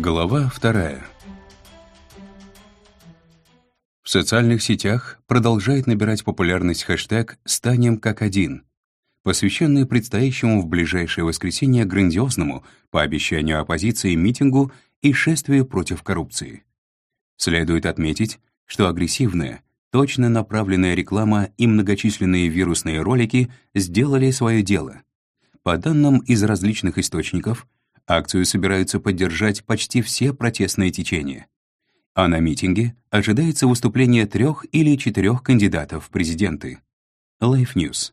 Глава вторая. В социальных сетях продолжает набирать популярность хэштег «Станем как один», посвященный предстоящему в ближайшее воскресенье грандиозному, по обещанию оппозиции, митингу и шествию против коррупции. Следует отметить, что агрессивная, точно направленная реклама и многочисленные вирусные ролики сделали свое дело. По данным из различных источников, акцию собираются поддержать почти все протестные течения. А на митинге ожидается выступление трех или четырех кандидатов в президенты. Life News.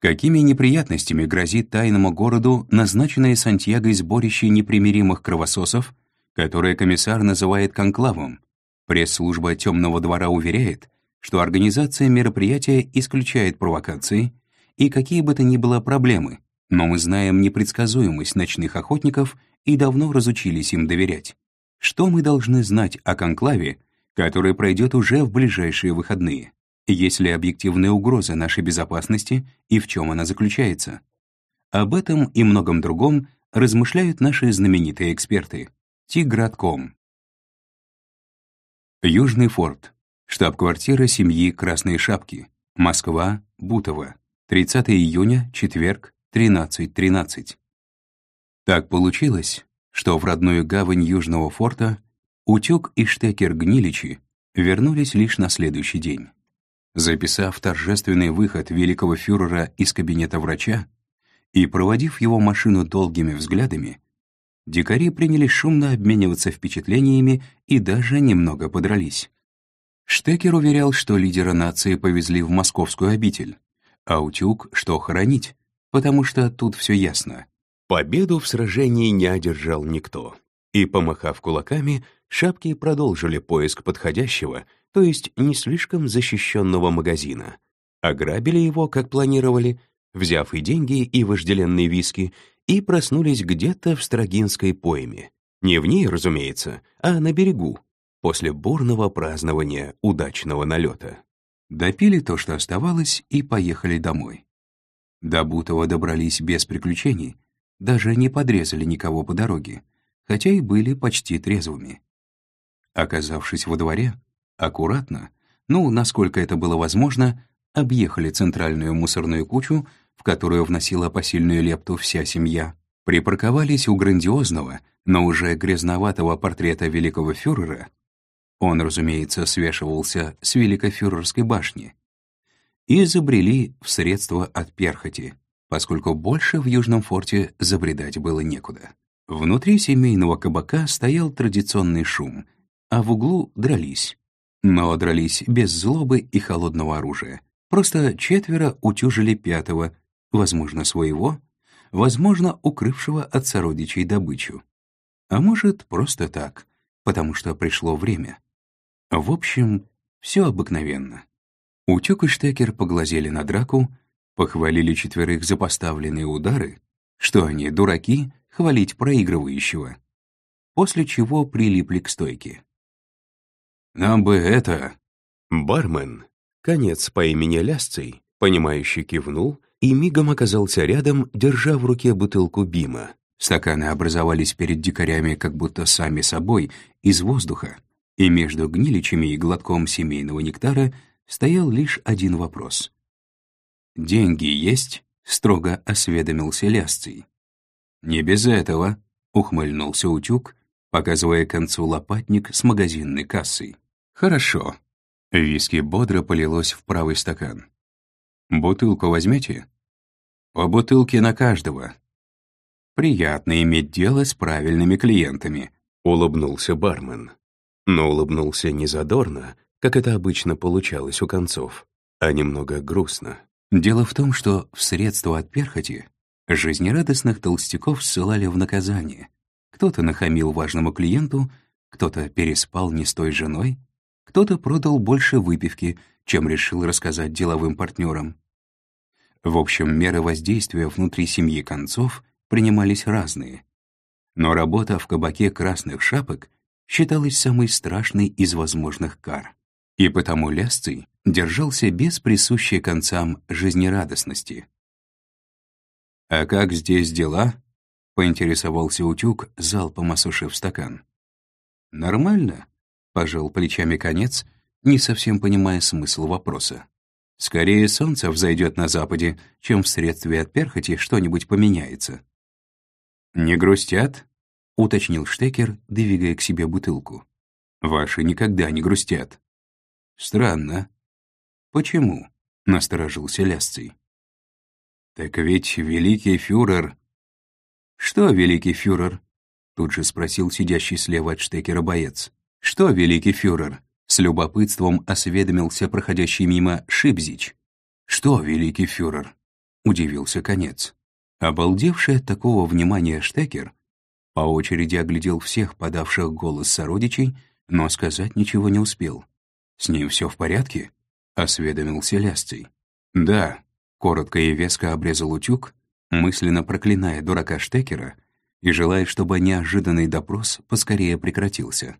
Какими неприятностями грозит тайному городу назначенное Сантьяго сборище непримиримых кровососов, которое комиссар называет конклавом? Пресс-служба «Темного двора» уверяет, что организация мероприятия исключает провокации и какие бы то ни было проблемы, но мы знаем непредсказуемость ночных охотников и давно разучились им доверять. Что мы должны знать о конклаве, который пройдет уже в ближайшие выходные? Есть ли объективная угроза нашей безопасности и в чем она заключается? Об этом и многом другом размышляют наши знаменитые эксперты. Тигратком. Южный форт. Штаб-квартира семьи Красные Шапки. Москва, Бутово. 30 июня, четверг, 13.13. Так получилось, что в родную гавань Южного форта утюг и штекер Гниличи вернулись лишь на следующий день. Записав торжественный выход великого фюрера из кабинета врача и проводив его машину долгими взглядами, дикари принялись шумно обмениваться впечатлениями и даже немного подрались. Штекер уверял, что лидера нации повезли в московскую обитель, а утюг, что хоронить, потому что тут все ясно. Победу в сражении не одержал никто. И, помахав кулаками, шапки продолжили поиск подходящего, то есть не слишком защищенного магазина. Ограбили его, как планировали, взяв и деньги, и вожделенные виски, и проснулись где-то в Строгинской пойме. Не в ней, разумеется, а на берегу, после бурного празднования удачного налета. Допили то, что оставалось, и поехали домой. До Бутова добрались без приключений, даже не подрезали никого по дороге, хотя и были почти трезвыми. Оказавшись во дворе, аккуратно, ну, насколько это было возможно, объехали центральную мусорную кучу, в которую вносила посильную лепту вся семья, припарковались у грандиозного, но уже грязноватого портрета великого фюрера, он, разумеется, свешивался с великофюрерской башни, и забрели в средства от перхоти, поскольку больше в Южном форте забредать было некуда. Внутри семейного кабака стоял традиционный шум, а в углу дрались. Но дрались без злобы и холодного оружия. Просто четверо утюжили пятого, возможно, своего, возможно, укрывшего от сородичей добычу. А может, просто так, потому что пришло время. В общем, все обыкновенно. Утюг и Штекер поглазели на драку, похвалили четверых за поставленные удары, что они, дураки, хвалить проигрывающего, после чего прилипли к стойке. «Нам бы это...» Бармен, конец по имени Лясций, понимающий кивнул и мигом оказался рядом, держа в руке бутылку бима. Стаканы образовались перед дикарями как будто сами собой, из воздуха, и между гниличами и глотком семейного нектара стоял лишь один вопрос. «Деньги есть?» — строго осведомился Лясций. «Не без этого», — ухмыльнулся утюг, показывая концу лопатник с магазинной кассой. «Хорошо». Виски бодро полилось в правый стакан. «Бутылку возьмете?» «По бутылке на каждого». «Приятно иметь дело с правильными клиентами», — улыбнулся бармен. Но улыбнулся не задорно, как это обычно получалось у концов, а немного грустно. Дело в том, что в средства от перхоти жизнерадостных толстяков ссылали в наказание. Кто-то нахамил важному клиенту, кто-то переспал не с той женой, кто-то продал больше выпивки, чем решил рассказать деловым партнерам. В общем, меры воздействия внутри семьи концов принимались разные. Но работа в кабаке красных шапок считалась самой страшной из возможных кар. И потому Лясций держался без присущей концам жизнерадостности. «А как здесь дела?» поинтересовался утюг, залпом осушив стакан. «Нормально», — пожал плечами конец, не совсем понимая смысл вопроса. «Скорее солнце взойдет на западе, чем вследствие от перхоти что-нибудь поменяется». «Не грустят?» — уточнил Штекер, двигая к себе бутылку. «Ваши никогда не грустят». «Странно». «Почему?» — насторожился Лясций. «Так ведь великий фюрер...» «Что, великий фюрер?» — тут же спросил сидящий слева от Штекера боец. «Что, великий фюрер?» — с любопытством осведомился проходящий мимо Шибзич. «Что, великий фюрер?» — удивился конец. Обалдевший от такого внимания Штекер по очереди оглядел всех подавших голос сородичей, но сказать ничего не успел. «С ним все в порядке?» — осведомился Лясций. «Да», — коротко и веско обрезал утюг, мысленно проклиная дурака Штекера и желая, чтобы неожиданный допрос поскорее прекратился.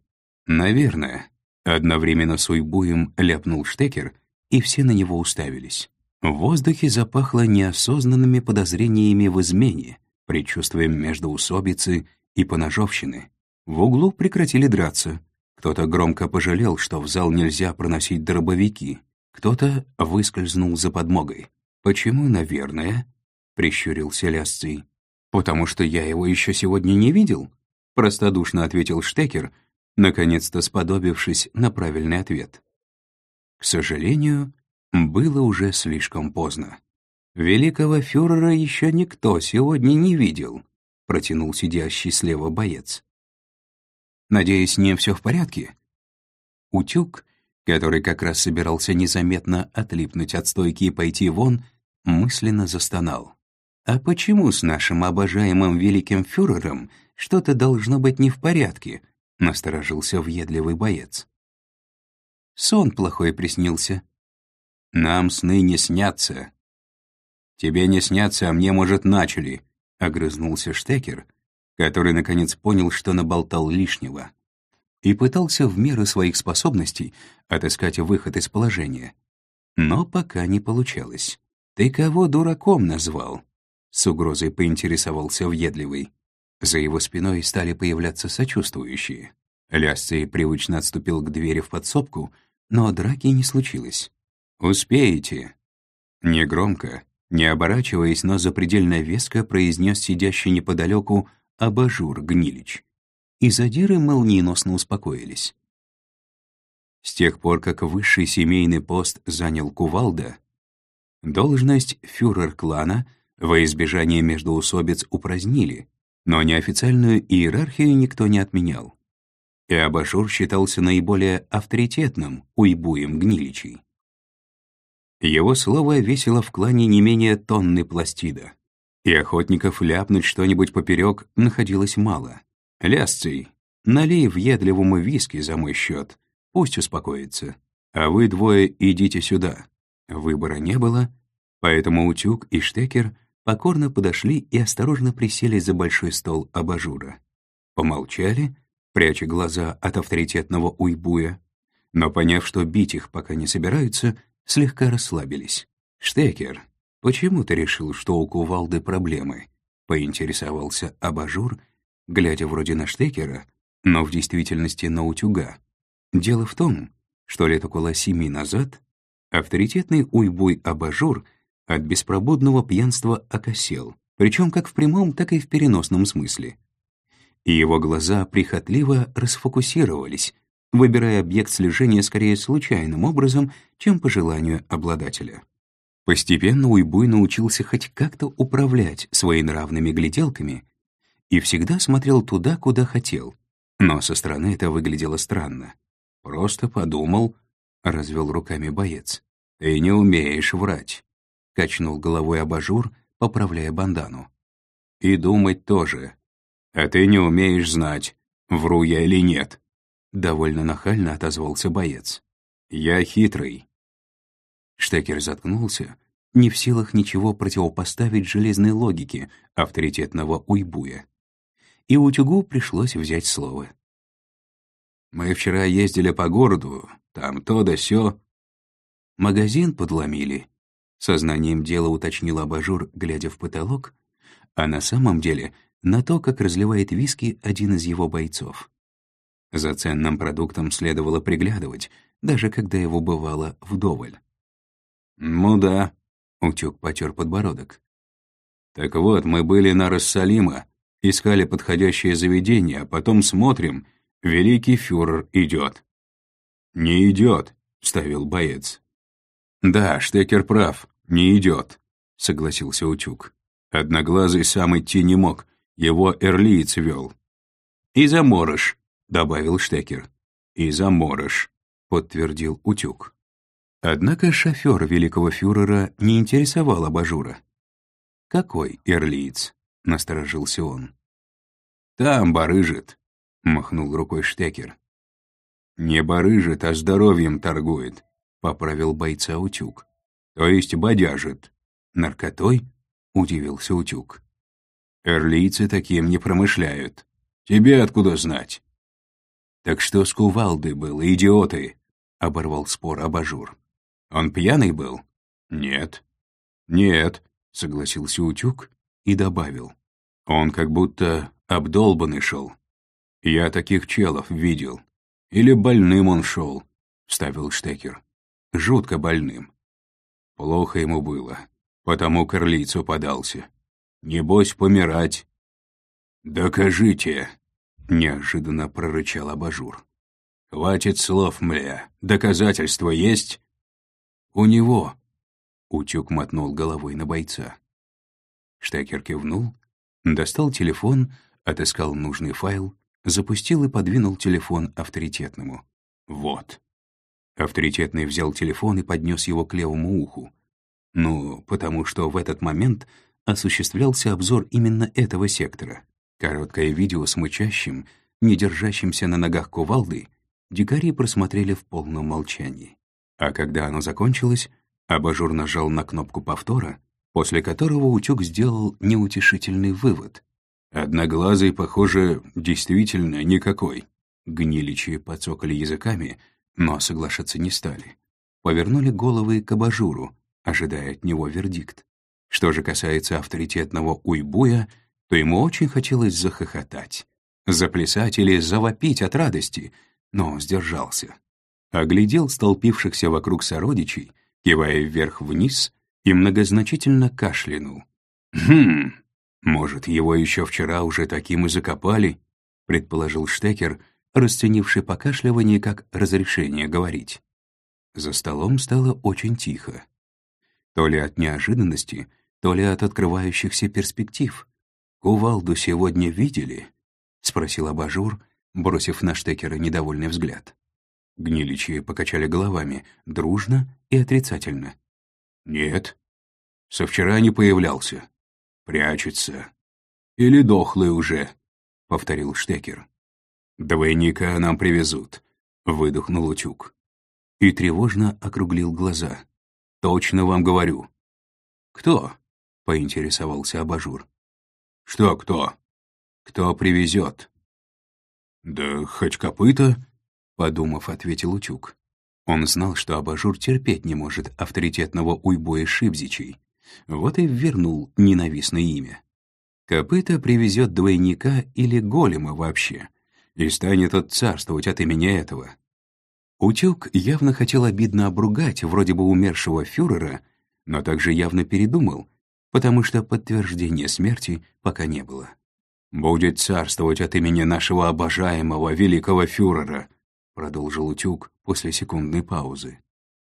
«Наверное», — одновременно с уйбуем ляпнул Штекер, и все на него уставились. В воздухе запахло неосознанными подозрениями в измене, предчувствием междоусобицы и поножовщины. В углу прекратили драться. Кто-то громко пожалел, что в зал нельзя проносить дробовики. Кто-то выскользнул за подмогой. «Почему, наверное?» прищурился Лясций. «Потому что я его еще сегодня не видел?» простодушно ответил Штекер, наконец-то сподобившись на правильный ответ. К сожалению, было уже слишком поздно. «Великого фюрера еще никто сегодня не видел», протянул сидящий слева боец. «Надеюсь, ним все в порядке?» Утюг, который как раз собирался незаметно отлипнуть от стойки и пойти вон, мысленно застонал. «А почему с нашим обожаемым великим фюрером что-то должно быть не в порядке?» — насторожился въедливый боец. «Сон плохой приснился». «Нам сны не снятся». «Тебе не снятся, а мне, может, начали», — огрызнулся Штекер, который, наконец, понял, что наболтал лишнего, и пытался в меру своих способностей отыскать выход из положения. Но пока не получалось. «Ты кого дураком назвал?» С угрозой поинтересовался въедливый. За его спиной стали появляться сочувствующие. Лясций привычно отступил к двери в подсобку, но драки не случилось. «Успеете!» Негромко, не оборачиваясь, но запредельно веско произнес сидящий неподалеку абажур Гнилич. И задиры молниеносно успокоились. С тех пор, как высший семейный пост занял Кувалда, должность фюрер клана — во избежание междоусобиц упразднили, но неофициальную иерархию никто не отменял. И Абажур считался наиболее авторитетным уйбуем гниличей. Его слово весило в клане не менее тонны пластида, и охотников ляпнуть что-нибудь поперек находилось мало. «Лясций, налей въедливому виски за мой счет, пусть успокоится, а вы двое идите сюда». Выбора не было, поэтому Утюг и Штекер — покорно подошли и осторожно присели за большой стол абажура. Помолчали, пряча глаза от авторитетного уйбуя, но, поняв, что бить их пока не собираются, слегка расслабились. «Штекер, почему ты решил, что у кувалды проблемы?» — поинтересовался абажур, глядя вроде на Штекера, но в действительности на утюга. Дело в том, что лет около семи назад авторитетный уйбуй абажур — от беспробудного пьянства окосел, причем как в прямом, так и в переносном смысле. И его глаза прихотливо расфокусировались, выбирая объект слежения скорее случайным образом, чем по желанию обладателя. Постепенно Уйбуй научился хоть как-то управлять своенравными гляделками и всегда смотрел туда, куда хотел. Но со стороны это выглядело странно. «Просто подумал», — развел руками боец. «Ты не умеешь врать качнул головой абажур, поправляя бандану. «И думать тоже. А ты не умеешь знать, вру я или нет», — довольно нахально отозвался боец. «Я хитрый». Штекер заткнулся, не в силах ничего противопоставить железной логике авторитетного уйбуя. И утюгу пришлось взять слово. «Мы вчера ездили по городу, там то да сё». Магазин подломили, Сознанием дела уточнил абажур, глядя в потолок, а на самом деле на то, как разливает виски один из его бойцов. За ценным продуктом следовало приглядывать, даже когда его бывало вдоволь. «Ну да», — утюг потер подбородок. «Так вот, мы были на Рассалима, искали подходящее заведение, а потом смотрим, великий фюрер идет». «Не идет», — вставил боец. «Да, Штекер прав, не идет», — согласился утюг. Одноглазый сам идти не мог, его эрлиец вел. «И заморыш», — добавил Штекер. «И заморыш», — подтвердил утюг. Однако шофер великого фюрера не интересовал абажура. «Какой эрлиец?» — насторожился он. «Там барыжит», — махнул рукой Штекер. «Не барыжит, а здоровьем торгует», — поправил бойца утюг. «То есть бодяжит». «Наркотой?» — удивился утюг. «Эрлийцы таким не промышляют. Тебе откуда знать?» «Так что с кувалдой было, идиоты?» — оборвал спор абажур. «Он пьяный был?» «Нет». «Нет», — согласился утюг и добавил. «Он как будто обдолбанный шел. Я таких челов видел. Или больным он шел», — вставил Штекер. «Жутко больным. Плохо ему было, потому к орлицу подался. Небось, помирать». «Докажите», — неожиданно прорычал абажур. «Хватит слов, мля. Доказательства есть?» «У него», — утюг мотнул головой на бойца. Штекер кивнул, достал телефон, отыскал нужный файл, запустил и подвинул телефон авторитетному. «Вот». Авторитетный взял телефон и поднес его к левому уху. Ну, потому что в этот момент осуществлялся обзор именно этого сектора. Короткое видео с мычащим, не держащимся на ногах кувалдой, дикари просмотрели в полном молчании. А когда оно закончилось, абажур нажал на кнопку повтора, после которого утюг сделал неутешительный вывод. Одноглазый, похоже, действительно никакой. Гниличи подсокали языками, но соглашаться не стали. Повернули головы к абажуру, ожидая от него вердикт. Что же касается авторитетного уйбуя, то ему очень хотелось захохотать, заплясать или завопить от радости, но сдержался. Оглядел столпившихся вокруг сородичей, кивая вверх-вниз, и многозначительно кашлянул. «Хм, может, его еще вчера уже таким и закопали?» предположил Штекер, расценивший покашливание как разрешение говорить. За столом стало очень тихо. То ли от неожиданности, то ли от открывающихся перспектив. «Кувалду сегодня видели?» — спросил абажур, бросив на Штекера недовольный взгляд. Гниличи покачали головами, дружно и отрицательно. «Нет. Со вчера не появлялся. Прячется. Или дохлый уже», — повторил Штекер. «Двойника нам привезут», — выдохнул утюг. И тревожно округлил глаза. «Точно вам говорю». «Кто?» — поинтересовался абажур. «Что кто?» «Кто привезет?» «Да хоть копыта», — подумав, ответил Утюг. Он знал, что абажур терпеть не может авторитетного уйбоя Шибзичей. Вот и вернул ненавистное имя. Копыта привезет двойника или голема вообще, и станет от царствовать от имени этого. Утюг явно хотел обидно обругать вроде бы умершего фюрера, но также явно передумал, потому что подтверждения смерти пока не было. «Будет царствовать от имени нашего обожаемого великого фюрера», продолжил утюг после секундной паузы.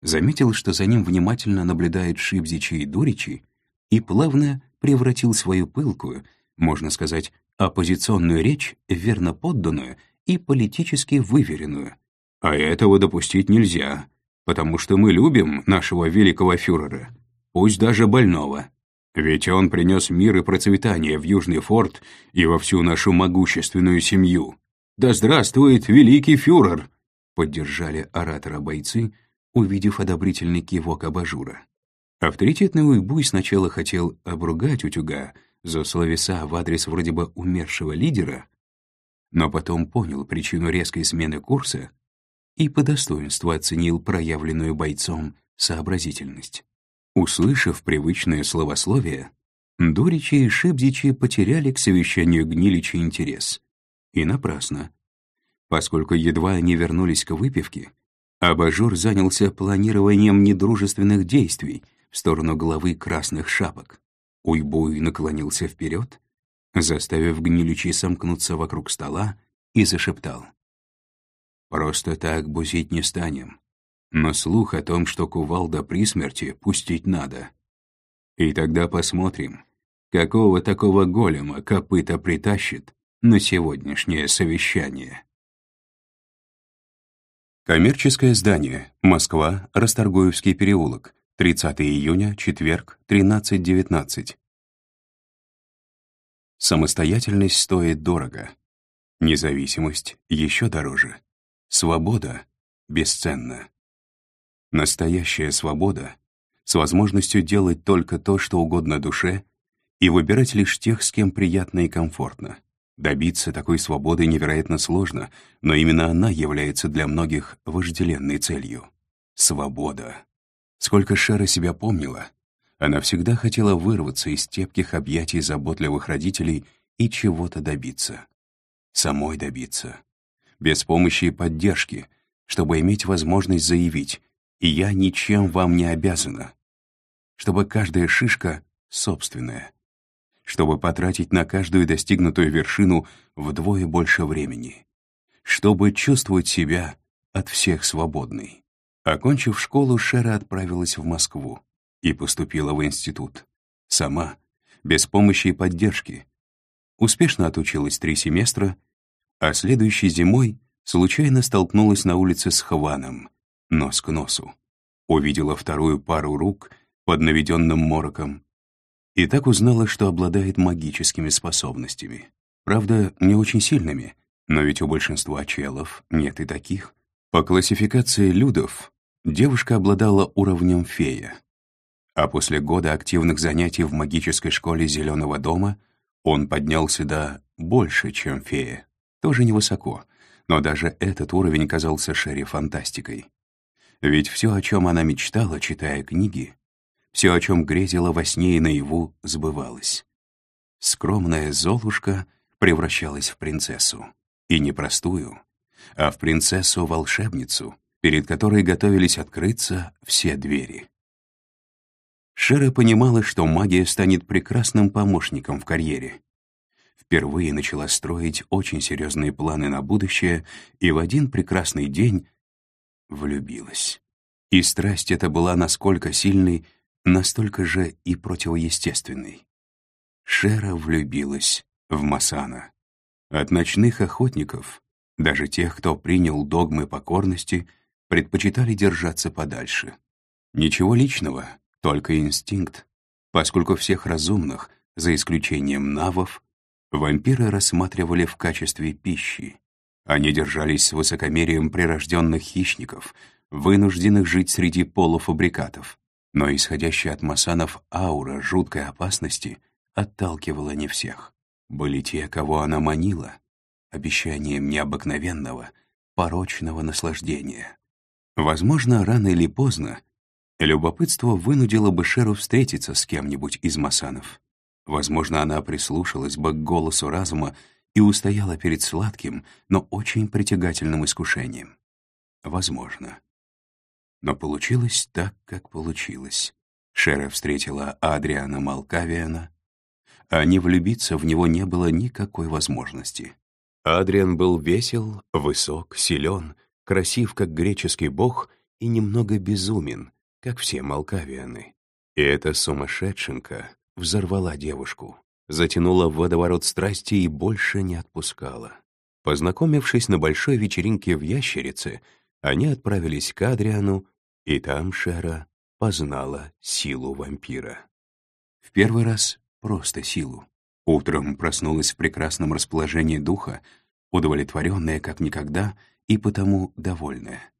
Заметил, что за ним внимательно наблюдают Шибзичи и Дуричи, и плавно превратил свою пылкую, можно сказать, оппозиционную речь в верно подданную и политически выверенную. А этого допустить нельзя, потому что мы любим нашего великого фюрера, пусть даже больного. Ведь он принес мир и процветание в Южный форт и во всю нашу могущественную семью. Да здравствует великий фюрер!» Поддержали оратора бойцы, увидев одобрительный кивок абажура. Авторитетный уйбуй сначала хотел обругать утюга за словеса в адрес вроде бы умершего лидера, но потом понял причину резкой смены курса и по достоинству оценил проявленную бойцом сообразительность. Услышав привычное словословие, Дуричи и Шибзичи потеряли к совещанию Гнилича интерес. И напрасно. Поскольку едва они вернулись к выпивке, Абажур занялся планированием недружественных действий в сторону главы красных шапок. Уйбуй наклонился вперед, заставив Гниличи сомкнуться вокруг стола, и зашептал. «Просто так бузить не станем. Но слух о том, что кувалда при смерти, пустить надо. И тогда посмотрим, какого такого голема копыта притащит на сегодняшнее совещание. Коммерческое здание. Москва. Расторгуевский переулок. 30 июня, четверг, 13.19. Самостоятельность стоит дорого. Независимость еще дороже. Свобода бесценна. Настоящая свобода с возможностью делать только то, что угодно душе, и выбирать лишь тех, с кем приятно и комфортно. Добиться такой свободы невероятно сложно, но именно она является для многих вожделенной целью. Свобода. Сколько Шера себя помнила, она всегда хотела вырваться из тепких объятий заботливых родителей и чего-то добиться. Самой добиться. Без помощи и поддержки, чтобы иметь возможность заявить «И я ничем вам не обязана». Чтобы каждая шишка собственная чтобы потратить на каждую достигнутую вершину вдвое больше времени, чтобы чувствовать себя от всех свободной. Окончив школу, Шера отправилась в Москву и поступила в институт. Сама, без помощи и поддержки. Успешно отучилась три семестра, а следующей зимой случайно столкнулась на улице с Хваном, нос к носу. Увидела вторую пару рук под наведенным мороком, и так узнала, что обладает магическими способностями. Правда, не очень сильными, но ведь у большинства челов нет и таких. По классификации людов девушка обладала уровнем фея. А после года активных занятий в магической школе Зеленого дома он поднялся до больше, чем фея. Тоже невысоко, но даже этот уровень казался Шерри фантастикой. Ведь все, о чем она мечтала, читая книги, все, о чем грезила во сне и наяву, сбывалось. Скромная Золушка превращалась в принцессу. И не простую, а в принцессу-волшебницу, перед которой готовились открыться все двери. Шера понимала, что магия станет прекрасным помощником в карьере. Впервые начала строить очень серьезные планы на будущее и в один прекрасный день влюбилась. И страсть эта была насколько сильной, настолько же и противоестественный. Шера влюбилась в Масана. От ночных охотников, даже тех, кто принял догмы покорности, предпочитали держаться подальше. Ничего личного, только инстинкт, поскольку всех разумных, за исключением навов, вампиры рассматривали в качестве пищи. Они держались с высокомерием прирожденных хищников, вынужденных жить среди полуфабрикатов. Но исходящая от Масанов аура жуткой опасности отталкивала не всех. Были те, кого она манила, обещанием необыкновенного, порочного наслаждения. Возможно, рано или поздно любопытство вынудило бы Шеру встретиться с кем-нибудь из Масанов. Возможно, она прислушалась бы к голосу разума и устояла перед сладким, но очень притягательным искушением. Возможно. Но получилось так, как получилось. Шера встретила Адриана Малкавиана, а не влюбиться в него не было никакой возможности. Адриан был весел, высок, силен, красив, как греческий бог, и немного безумен, как все Малкавианы. И эта сумасшедшенка взорвала девушку, затянула в водоворот страсти и больше не отпускала. Познакомившись на большой вечеринке в Ящерице, они отправились к Адриану, и там Шера познала силу вампира. В первый раз просто силу. Утром проснулась в прекрасном расположении духа, удовлетворенная как никогда и потому довольная.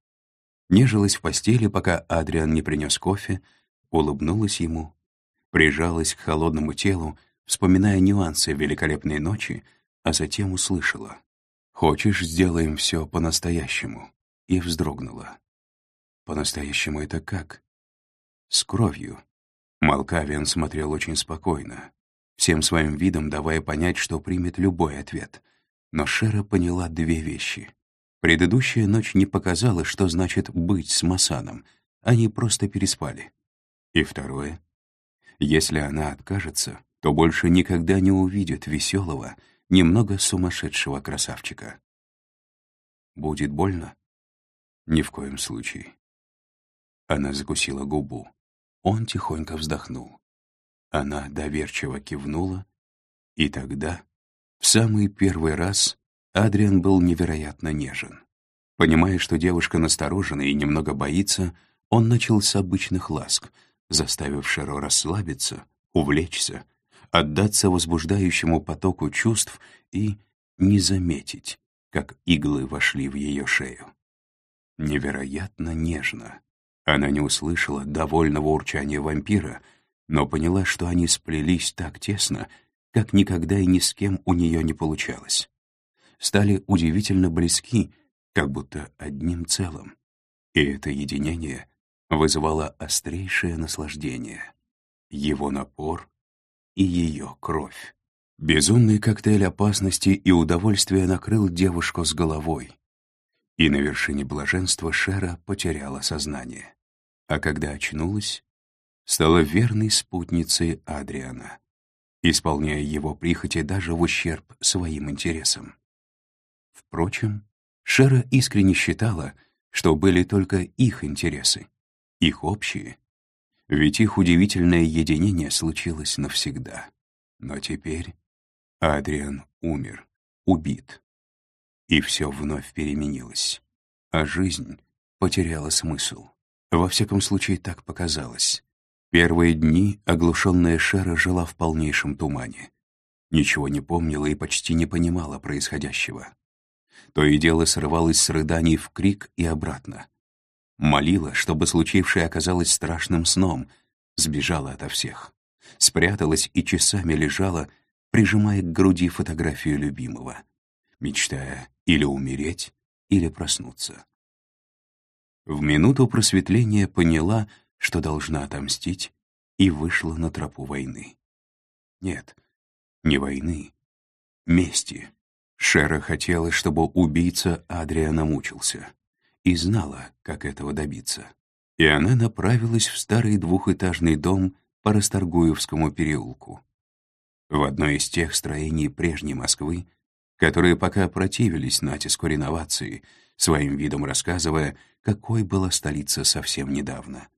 Нежилась в постели, пока Адриан не принес кофе, улыбнулась ему, прижалась к холодному телу, вспоминая нюансы великолепной ночи, а затем услышала. «Хочешь, сделаем все по-настоящему?» и вздрогнула. «По-настоящему это как?» «С кровью». Малкавиан смотрел очень спокойно, всем своим видом давая понять, что примет любой ответ. Но Шера поняла две вещи. Предыдущая ночь не показала, что значит «быть с Масаном», они просто переспали. И второе. Если она откажется, то больше никогда не увидит веселого, немного сумасшедшего красавчика. Будет больно? Ни в коем случае. Она закусила губу. Он тихонько вздохнул. Она доверчиво кивнула, и тогда, в самый первый раз, Адриан был невероятно нежен. Понимая, что девушка насторожена и немного боится, он начал с обычных ласк, заставив Шеро расслабиться, увлечься, отдаться возбуждающему потоку чувств и не заметить, как иглы вошли в ее шею. Невероятно нежно. Она не услышала довольного урчания вампира, но поняла, что они сплелись так тесно, как никогда и ни с кем у нее не получалось. Стали удивительно близки, как будто одним целым. И это единение вызывало острейшее наслаждение. Его напор и ее кровь. Безумный коктейль опасности и удовольствия накрыл девушку с головой. И на вершине блаженства Шера потеряла сознание. А когда очнулась, стала верной спутницей Адриана, исполняя его прихоти даже в ущерб своим интересам. Впрочем, Шера искренне считала, что были только их интересы, их общие, ведь их удивительное единение случилось навсегда. Но теперь Адриан умер, убит. И все вновь переменилось. А жизнь потеряла смысл. Во всяком случае, так показалось. Первые дни оглушенная Шера жила в полнейшем тумане. Ничего не помнила и почти не понимала происходящего. То и дело срывалось с рыданий в крик и обратно. Молила, чтобы случившее оказалось страшным сном, сбежала ото всех. Спряталась и часами лежала, прижимая к груди фотографию любимого, мечтая или умереть, или проснуться. В минуту просветления поняла, что должна отомстить, и вышла на тропу войны. Нет, не войны, мести. Шера хотела, чтобы убийца Адриана мучился и знала, как этого добиться. И она направилась в старый двухэтажный дом по Расторгуевскому переулку. В одно из тех строений прежней Москвы, которые пока противились натиску реновации, своим видом рассказывая, какой была столица совсем недавно.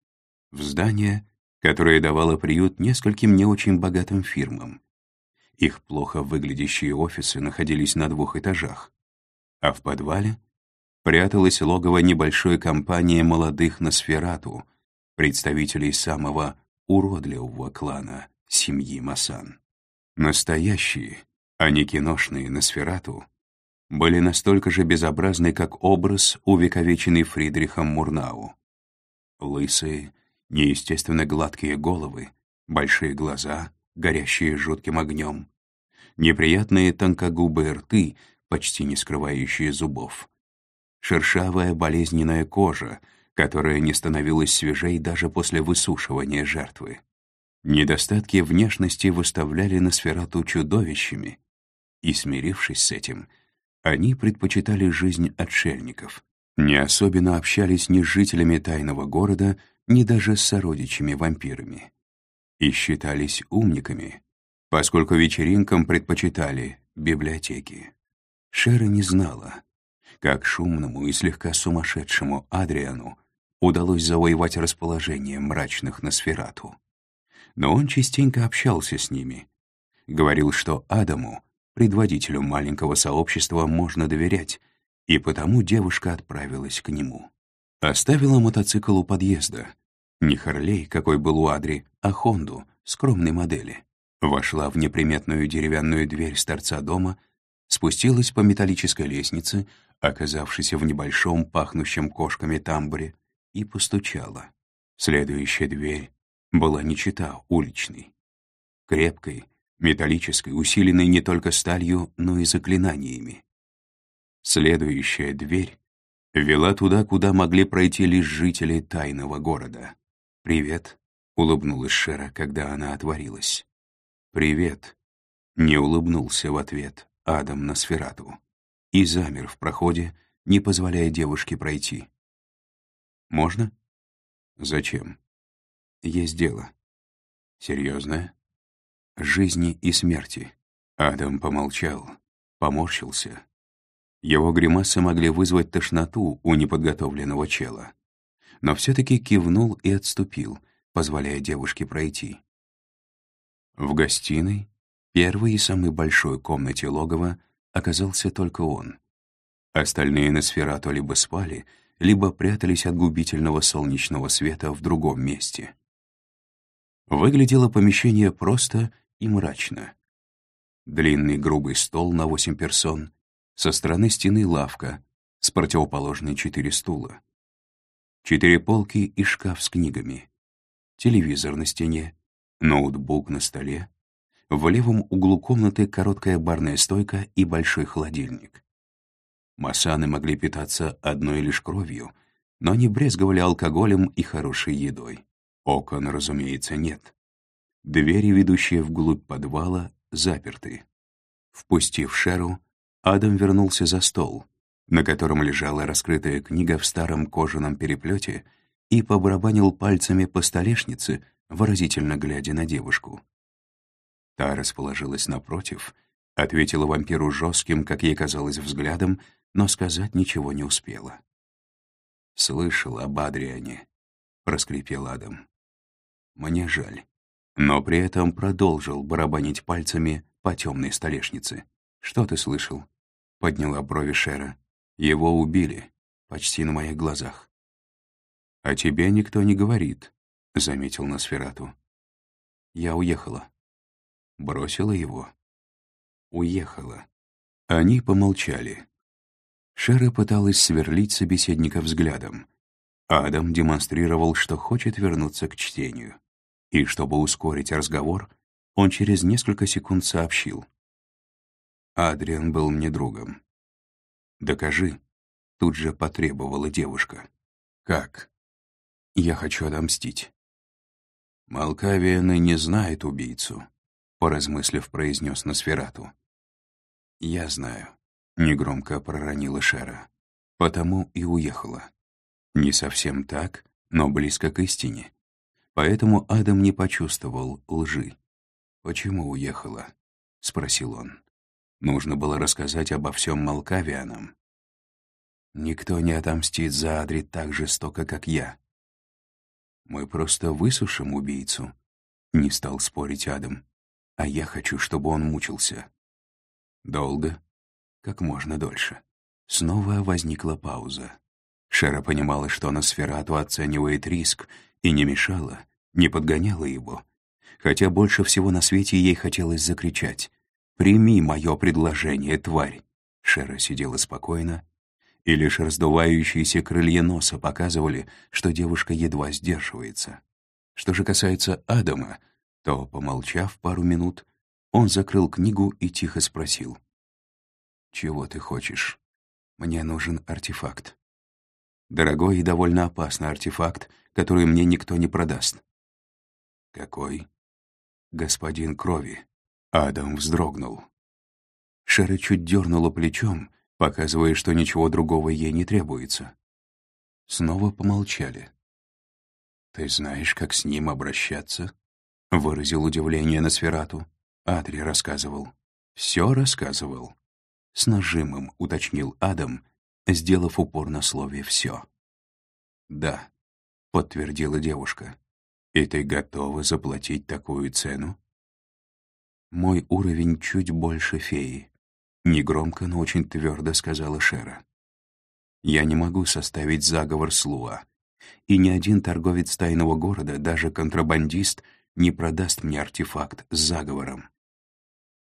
В здание, которое давало приют нескольким не очень богатым фирмам. Их плохо выглядящие офисы находились на двух этажах, а в подвале пряталось логово небольшой компании молодых Носферату, представителей самого уродливого клана семьи Масан. Настоящие, а не киношные Носферату, были настолько же безобразны, как образ, увековеченный Фридрихом Мурнау. Лысые, неестественно гладкие головы, большие глаза, горящие жутким огнем, неприятные тонкогубые рты, почти не скрывающие зубов, шершавая болезненная кожа, которая не становилась свежей даже после высушивания жертвы. Недостатки внешности выставляли на сферату чудовищами, и, смирившись с этим, они предпочитали жизнь отшельников, не особенно общались ни с жителями тайного города, ни даже с сородичами-вампирами. И считались умниками, поскольку вечеринкам предпочитали библиотеки. Шера не знала, как шумному и слегка сумасшедшему Адриану удалось завоевать расположение мрачных на сферату. Но он частенько общался с ними. Говорил, что Адаму, предводителю маленького сообщества, можно доверять, и потому девушка отправилась к нему. Оставила мотоцикл у подъезда. Не Харлей, какой был у Адри, а Хонду, скромной модели. Вошла в неприметную деревянную дверь с торца дома, спустилась по металлической лестнице, оказавшись в небольшом пахнущем кошками тамбуре, и постучала. Следующая дверь была не чита уличной. Крепкой, металлической, усиленной не только сталью, но и заклинаниями. Следующая дверь вела туда, куда могли пройти лишь жители тайного города. «Привет», — улыбнулась Шера, когда она отворилась. «Привет», — не улыбнулся в ответ Адам Носферату и замер в проходе, не позволяя девушке пройти. «Можно?» «Зачем?» «Есть дело». «Серьезное?» «Жизни и смерти». Адам помолчал, поморщился. Его гримасы могли вызвать тошноту у неподготовленного чела. Но все-таки кивнул и отступил, позволяя девушке пройти. В гостиной, первой и самой большой комнате логова, оказался только он. Остальные на сферату либо спали, либо прятались от губительного солнечного света в другом месте. Выглядело помещение просто и мрачно. Длинный грубый стол на восемь персон, со стороны стены лавка, с противоположной четыре стула. Четыре полки и шкаф с книгами. Телевизор на стене, ноутбук на столе. В левом углу комнаты короткая барная стойка и большой холодильник. Масаны могли питаться одной лишь кровью, но не брезговали алкоголем и хорошей едой. Окон, разумеется, нет. Двери, ведущие вглубь подвала, заперты. Впустив Шеру, Адам вернулся за стол, на котором лежала раскрытая книга в старом кожаном переплете, и побарабанил пальцами по столешнице, выразительно глядя на девушку. Та расположилась напротив, ответила вампиру жестким, как ей казалось, взглядом, но сказать ничего не успела. «Слышал об Адриане», — проскрипел Адам. «Мне жаль». Но при этом продолжил барабанить пальцами по темной столешнице. «Что ты слышал?» — подняла брови Шера. «Его убили, почти на моих глазах». «А тебе никто не говорит», — заметил Носферату. «Я уехала». Бросила его. Уехала. Они помолчали. Шера пыталась сверлить собеседника взглядом. Адам демонстрировал, что хочет вернуться к чтению. И чтобы ускорить разговор, он через несколько секунд сообщил. «Адриан был мне другом». «Докажи», — тут же потребовала девушка. «Как?» «Я хочу отомстить». «Малкавианы не знает убийцу», — поразмыслив, произнес Носферату. «Я знаю», — негромко проронила Шера. «Потому и уехала. Не совсем так, но близко к истине. Поэтому Адам не почувствовал лжи. «Почему уехала?» — спросил он. Нужно было рассказать обо всем Малкавианам. «Никто не отомстит за Адри так жестоко, как я», мы просто высушим убийцу. Не стал спорить Адам. А я хочу, чтобы он мучился. Долго? Как можно дольше. Снова возникла пауза. Шера понимала, что на сферату оценивает риск, и не мешала, не подгоняла его. Хотя больше всего на свете ей хотелось закричать «Прими мое предложение, тварь!» Шера сидела спокойно, и лишь раздувающиеся крылья носа показывали, что девушка едва сдерживается. Что же касается Адама, то, помолчав пару минут, он закрыл книгу и тихо спросил. «Чего ты хочешь? Мне нужен артефакт. Дорогой и довольно опасный артефакт, который мне никто не продаст». «Какой?» «Господин крови». Адам вздрогнул. Шера чуть дернула плечом, показывая, что ничего другого ей не требуется. Снова помолчали. «Ты знаешь, как с ним обращаться?» — выразил удивление на сферату. Адри рассказывал. «Все рассказывал». С нажимом уточнил Адам, сделав упор на слове «все». «Да», — подтвердила девушка. «И ты готова заплатить такую цену?» «Мой уровень чуть больше феи», Негромко, но очень твердо сказала Шера. «Я не могу составить заговор с Луа, и ни один торговец тайного города, даже контрабандист, не продаст мне артефакт с заговором».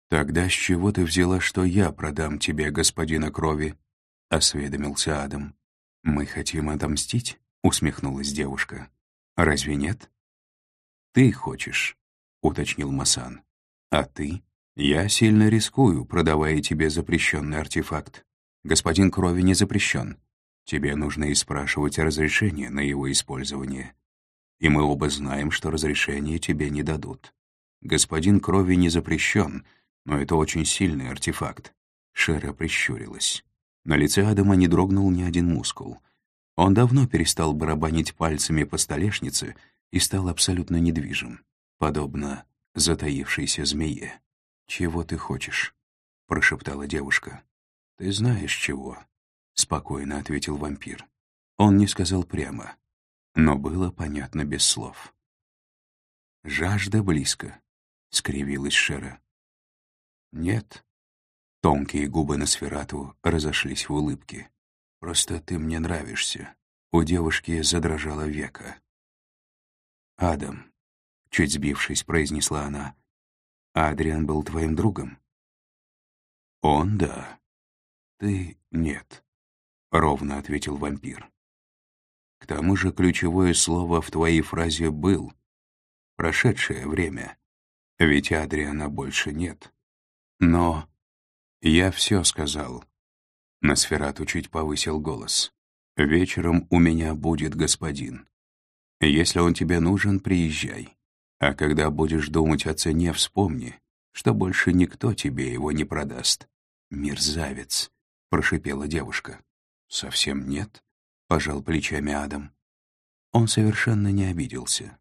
«Тогда с чего ты взяла, что я продам тебе, господина крови?» — осведомился Адам. «Мы хотим отомстить?» — усмехнулась девушка. «Разве нет?» «Ты хочешь», — уточнил Масан. «А ты?» «Я сильно рискую, продавая тебе запрещенный артефакт. Господин Крови не запрещен. Тебе нужно и спрашивать разрешение на его использование. И мы оба знаем, что разрешение тебе не дадут. господин крови не запрещен, но это очень сильный артефакт. Шера прищурилась. На лице Адама не дрогнул ни один мускул. Он давно перестал барабанить пальцами по столешнице и стал абсолютно недвижим, подобно затаившейся змее. «Чего ты хочешь?» — прошептала девушка. «Ты знаешь, чего?» — спокойно ответил вампир. Он не сказал прямо, но было понятно без слов. «Жажда близко», — скривилась Шера. «Нет». Тонкие губы на сферату разошлись в улыбке. «Просто ты мне нравишься». У девушки задрожало века. «Адам», — чуть сбившись, произнесла она, — «Адриан был твоим другом?» «Он — да. Ты — нет», — ровно ответил вампир. «К тому же ключевое слово в твоей фразе «был» — прошедшее время, ведь Адриана больше нет. Но я все сказал». Носферату чуть повысил голос. «Вечером у меня будет господин. Если он тебе нужен, приезжай. А когда будешь думать о цене, вспомни, что больше никто тебе его не продаст. Мерзавец, — прошипела девушка. Совсем нет, — пожал плечами Адам. Он совершенно не обиделся.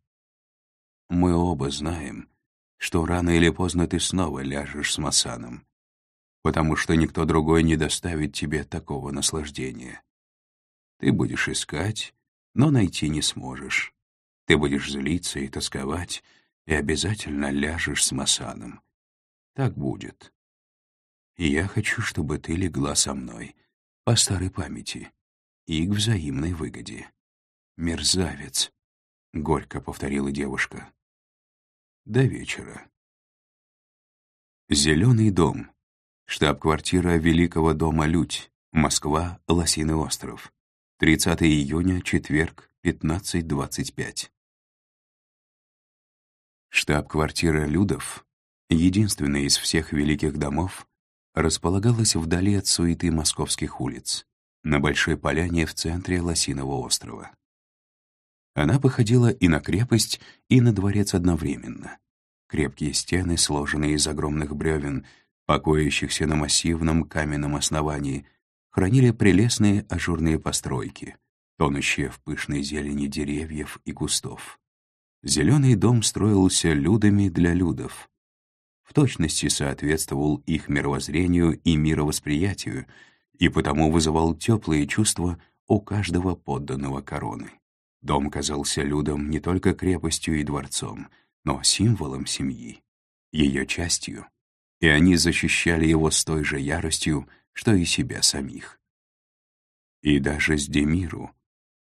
Мы оба знаем, что рано или поздно ты снова ляжешь с Масаном, потому что никто другой не доставит тебе такого наслаждения. Ты будешь искать, но найти не сможешь. Ты будешь злиться и тосковать, и обязательно ляжешь с Масаном. Так будет. И я хочу, чтобы ты легла со мной, по старой памяти, и к взаимной выгоде. Мерзавец, — горько повторила девушка. До вечера. Зеленый дом. Штаб-квартира Великого дома Людь. Москва, Лосиный остров. 30 июня, четверг, 15.25. Штаб-квартира Людов, единственная из всех великих домов, располагалась вдали от суеты московских улиц, на большой поляне в центре Лосиного острова. Она походила и на крепость, и на дворец одновременно. Крепкие стены, сложенные из огромных бревен, покоящихся на массивном каменном основании, хранили прелестные ажурные постройки, тонущие в пышной зелени деревьев и кустов. Зеленый дом строился людами для людов. В точности соответствовал их мировоззрению и мировосприятию, и потому вызывал теплые чувства у каждого подданного короны. Дом казался людям не только крепостью и дворцом, но символом семьи, ее частью, и они защищали его с той же яростью, что и себя самих. И даже с Демиру,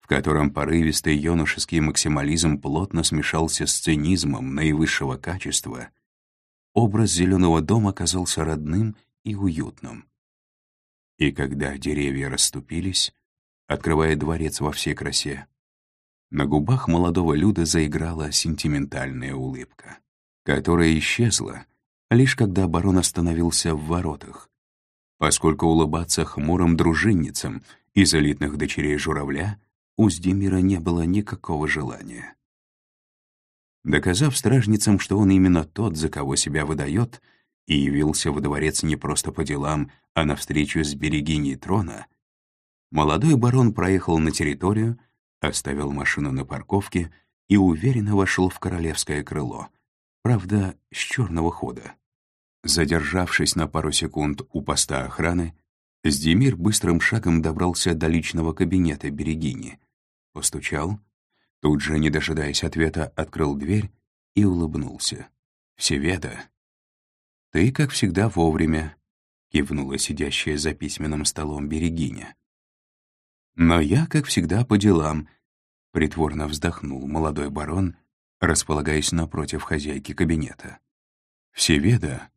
в котором порывистый юношеский максимализм плотно смешался с цинизмом наивысшего качества, образ зеленого дома казался родным и уютным. И когда деревья расступились, открывая дворец во всей красе, на губах молодого Люда заиграла сентиментальная улыбка, которая исчезла, лишь когда барон остановился в воротах, поскольку улыбаться хмурым дружинницам из элитных дочерей журавля у Сдемира не было никакого желания. Доказав стражницам, что он именно тот, за кого себя выдает, и явился во дворец не просто по делам, а навстречу с берегиней трона, молодой барон проехал на территорию, оставил машину на парковке и уверенно вошел в королевское крыло, правда, с черного хода. Задержавшись на пару секунд у поста охраны, Сдемир быстрым шагом добрался до личного кабинета Берегини, постучал, тут же, не дожидаясь ответа, открыл дверь и улыбнулся. «Всеведа!» «Ты, как всегда, вовремя», — кивнула сидящая за письменным столом Берегиня. «Но я, как всегда, по делам», — притворно вздохнул молодой барон, располагаясь напротив хозяйки кабинета. «Всеведа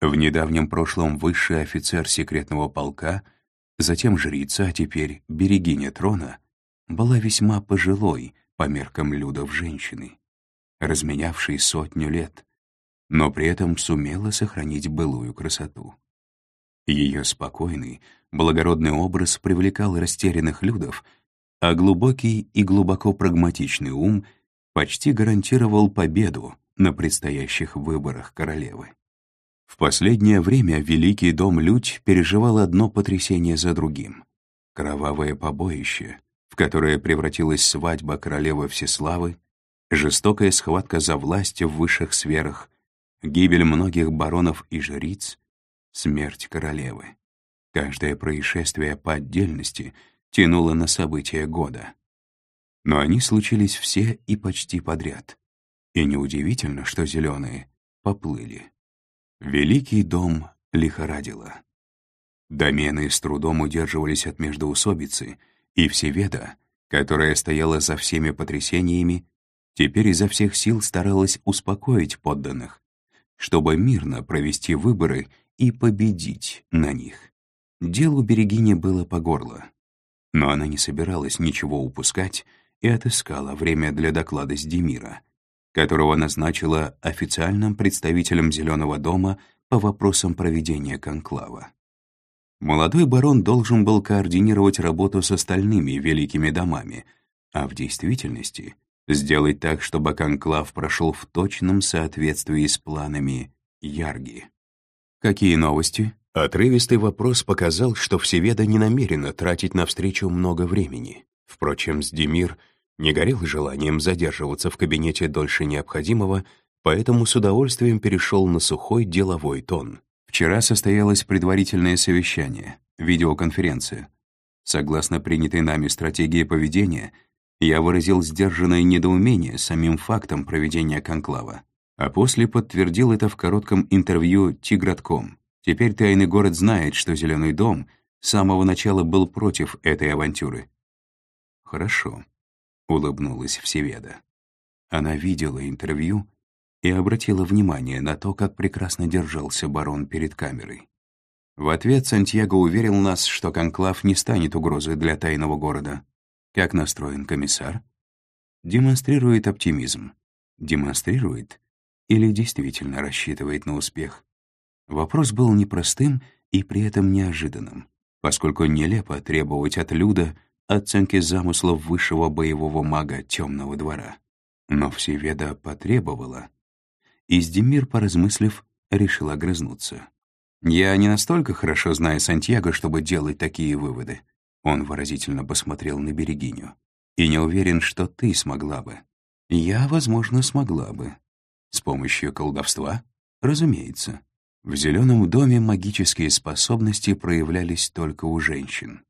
в недавнем прошлом высший офицер секретного полка, затем жрица, а теперь берегиня трона, была весьма пожилой по меркам людов женщины, разменявшей сотню лет, но при этом сумела сохранить былую красоту. Ее спокойный, благородный образ привлекал растерянных людов, а глубокий и глубоко прагматичный ум почти гарантировал победу на предстоящих выборах королевы. В последнее время Великий дом Людь переживал одно потрясение за другим. Кровавое побоище, в которое превратилась свадьба королевы Всеславы, жестокая схватка за власть в высших сферах, гибель многих баронов и жриц, смерть королевы. Каждое происшествие по отдельности тянуло на события года. Но они случились все и почти подряд. И неудивительно, что зеленые поплыли. Великий дом лихорадило. Домены с трудом удерживались от междоусобицы, и Всеведа, которая стояла за всеми потрясениями, теперь изо всех сил старалась успокоить подданных, чтобы мирно провести выборы и победить на них. Делу Берегине было по горло, но она не собиралась ничего упускать и отыскала время для доклада с Демира, которого назначила официальным представителем Зеленого дома по вопросам проведения конклава. Молодой барон должен был координировать работу с остальными великими домами, а в действительности сделать так, чтобы конклав прошел в точном соответствии с планами Ярги. «Какие новости?» Отрывистый вопрос показал, что Всеведа не намерена тратить на встречу много времени. Впрочем, Сдемир не горел желанием задерживаться в кабинете дольше необходимого, поэтому с удовольствием перешел на сухой деловой тон. Вчера состоялось предварительное совещание, видеоконференция. Согласно принятой нами стратегии поведения, я выразил сдержанное недоумение самим фактом проведения конклава, а после подтвердил это в коротком интервью «Тигратком». Теперь тайный город знает, что Зеленый дом с самого начала был против этой авантюры. «Хорошо», — улыбнулась Всеведа. Она видела интервью и обратила внимание на то, как прекрасно держался барон перед камерой. В ответ Сантьяго уверил нас, что конклав не станет угрозой для тайного города. Как настроен комиссар? Демонстрирует оптимизм. Демонстрирует или действительно рассчитывает на успех? Вопрос был непростым и при этом неожиданным, поскольку нелепо требовать от Люда оценки замыслов высшего боевого мага Темного двора. Но Всеведа потребовала. Издемир, поразмыслив, решил огрызнуться. «Я не настолько хорошо знаю Сантьяго, чтобы делать такие выводы». Он выразительно посмотрел на Берегиню. «И не уверен, что ты смогла бы». «Я, возможно, смогла бы». «С помощью колдовства?» «Разумеется». В зеленом доме магические способности проявлялись только у женщин,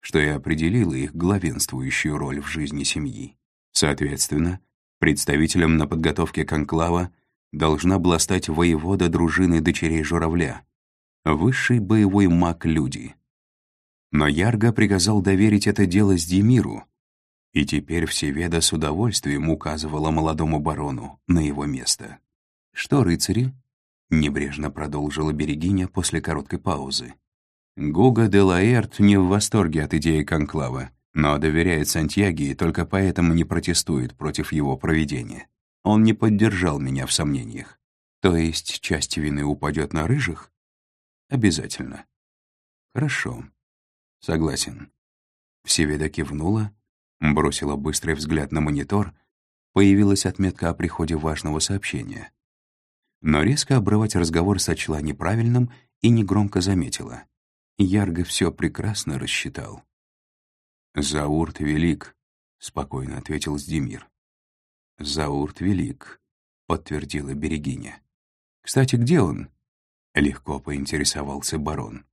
что и определило их главенствующую роль в жизни семьи. Соответственно, представителем на подготовке конклава должна была стать воевода дружины дочерей журавля, высший боевой маг люди. Но Ярго приказал доверить это дело Сдемиру, и теперь Всеведа с удовольствием указывала молодому барону на его место. Что рыцари — небрежно продолжила Берегиня после короткой паузы. Гуга де Лаэрт не в восторге от идеи конклава, но доверяет Сантьяге и только поэтому не протестует против его проведения. Он не поддержал меня в сомнениях. То есть часть вины упадет на рыжих? Обязательно. Хорошо. Согласен. Всеведа кивнула, бросила быстрый взгляд на монитор, появилась отметка о приходе важного сообщения но резко обрывать разговор сочла неправильным и негромко заметила. Ярго все прекрасно рассчитал. «Заурт велик», — спокойно ответил Сдемир. «Заурт велик», — подтвердила Берегиня. «Кстати, где он?» — легко поинтересовался барон.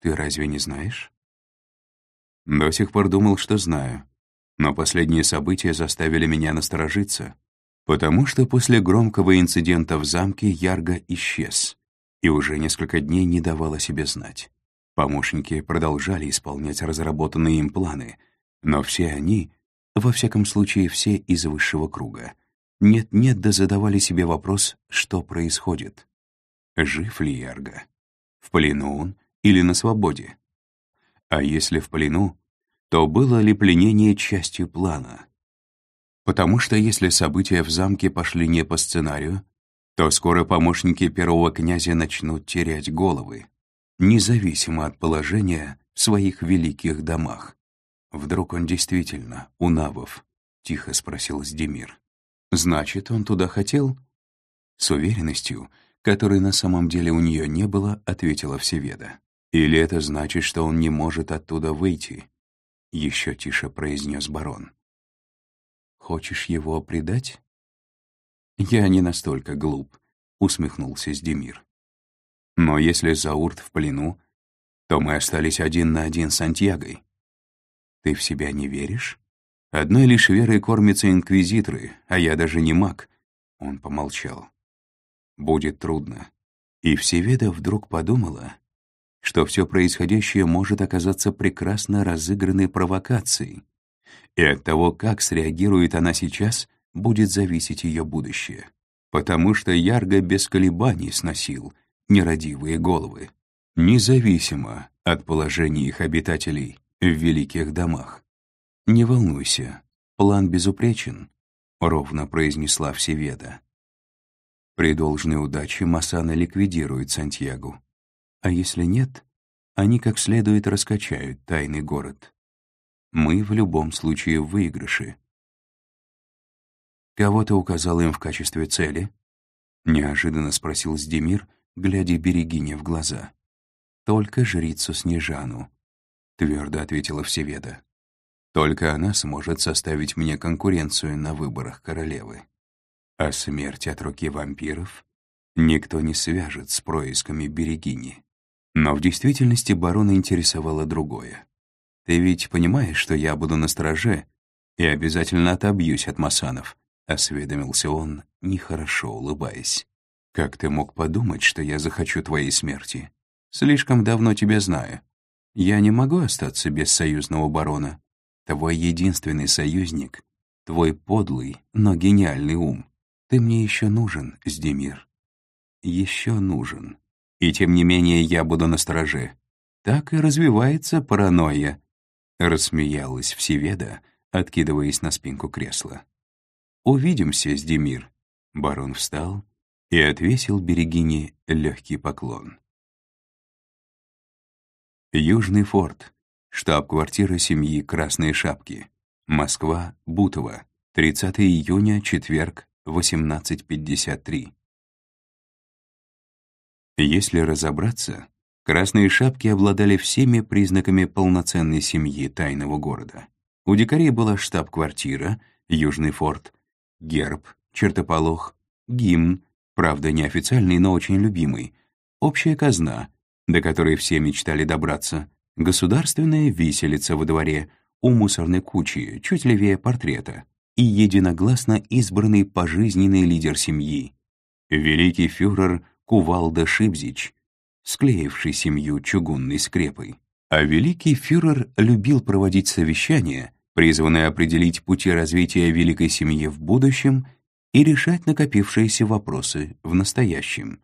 «Ты разве не знаешь?» «До сих пор думал, что знаю, но последние события заставили меня насторожиться», Потому что после громкого инцидента в замке Ярго исчез и уже несколько дней не давал о себе знать. Помощники продолжали исполнять разработанные им планы, но все они, во всяком случае все из высшего круга, нет-нет да задавали себе вопрос, что происходит. Жив ли Ярго? В плену он или на свободе? А если в плену, то было ли пленение частью плана? Потому что если события в замке пошли не по сценарию, то скоро помощники первого князя начнут терять головы, независимо от положения в своих великих домах. Вдруг он действительно у навов? Тихо спросил Сдемир. Значит, он туда хотел? С уверенностью, которой на самом деле у нее не было, ответила Всеведа. Или это значит, что он не может оттуда выйти? Еще тише произнес барон. Хочешь его предать? Я не настолько глуп, усмехнулся Сдемир. Но если Заурт в плену, то мы остались один на один с Сантьягой. Ты в себя не веришь? Одной лишь верой кормятся инквизиторы, а я даже не маг. Он помолчал. Будет трудно. И Всеведа вдруг подумала, что все происходящее может оказаться прекрасно разыгранной провокацией, и от того, как среагирует она сейчас, будет зависеть ее будущее. Потому что Ярго без колебаний сносил нерадивые головы, независимо от положения их обитателей в великих домах. «Не волнуйся, план безупречен», — ровно произнесла Всеведа. При должной удаче Масана ликвидирует Сантьягу. А если нет, они как следует раскачают тайный город. Мы в любом случае в выигрыше. «Кого ты указал им в качестве цели?» — неожиданно спросил Сдемир, глядя Берегине в глаза. «Только жрицу Снежану», — твердо ответила Всеведа. Только она сможет составить мне конкуренцию на выборах королевы. А смерть от руки вампиров никто не свяжет с происками Берегини. Но в действительности барона интересовало другое. «Ты ведь понимаешь, что я буду на страже и обязательно отобьюсь от масанов», — осведомился он, нехорошо улыбаясь. «Как ты мог подумать, что я захочу твоей смерти? Слишком давно тебя знаю. Я не могу остаться без союзного барона. Твой единственный союзник — твой подлый, но гениальный ум. Ты мне еще нужен, Сдемир. Еще нужен. И тем не менее я буду на стороже. Так и развивается паранойя. Рассмеялась Всеведа, откидываясь на спинку кресла. «Увидимся, Сдемир». Барон встал и отвесил Берегине легкий поклон. Южный форт, Штаб-квартира семьи Красные Шапки. Москва, Бутово. 30 июня, четверг, 18.53. Если разобраться, Красные Шапки обладали всеми признаками полноценной семьи тайного города. У дикарей была штаб-квартира, Южный форт, герб, чертополох, гимн, правда неофициальный, но очень любимый, общая казна, до которой все мечтали добраться, государственная виселица во дворе у мусорной кучи, чуть левее портрета, и единогласно избранный пожизненный лидер семьи, великий фюрер Кувалда Шибзич, склеивший семью чугунной скрепой. А великий фюрер любил проводить совещания, призванные определить пути развития великой семьи в будущем и решать накопившиеся вопросы в настоящем.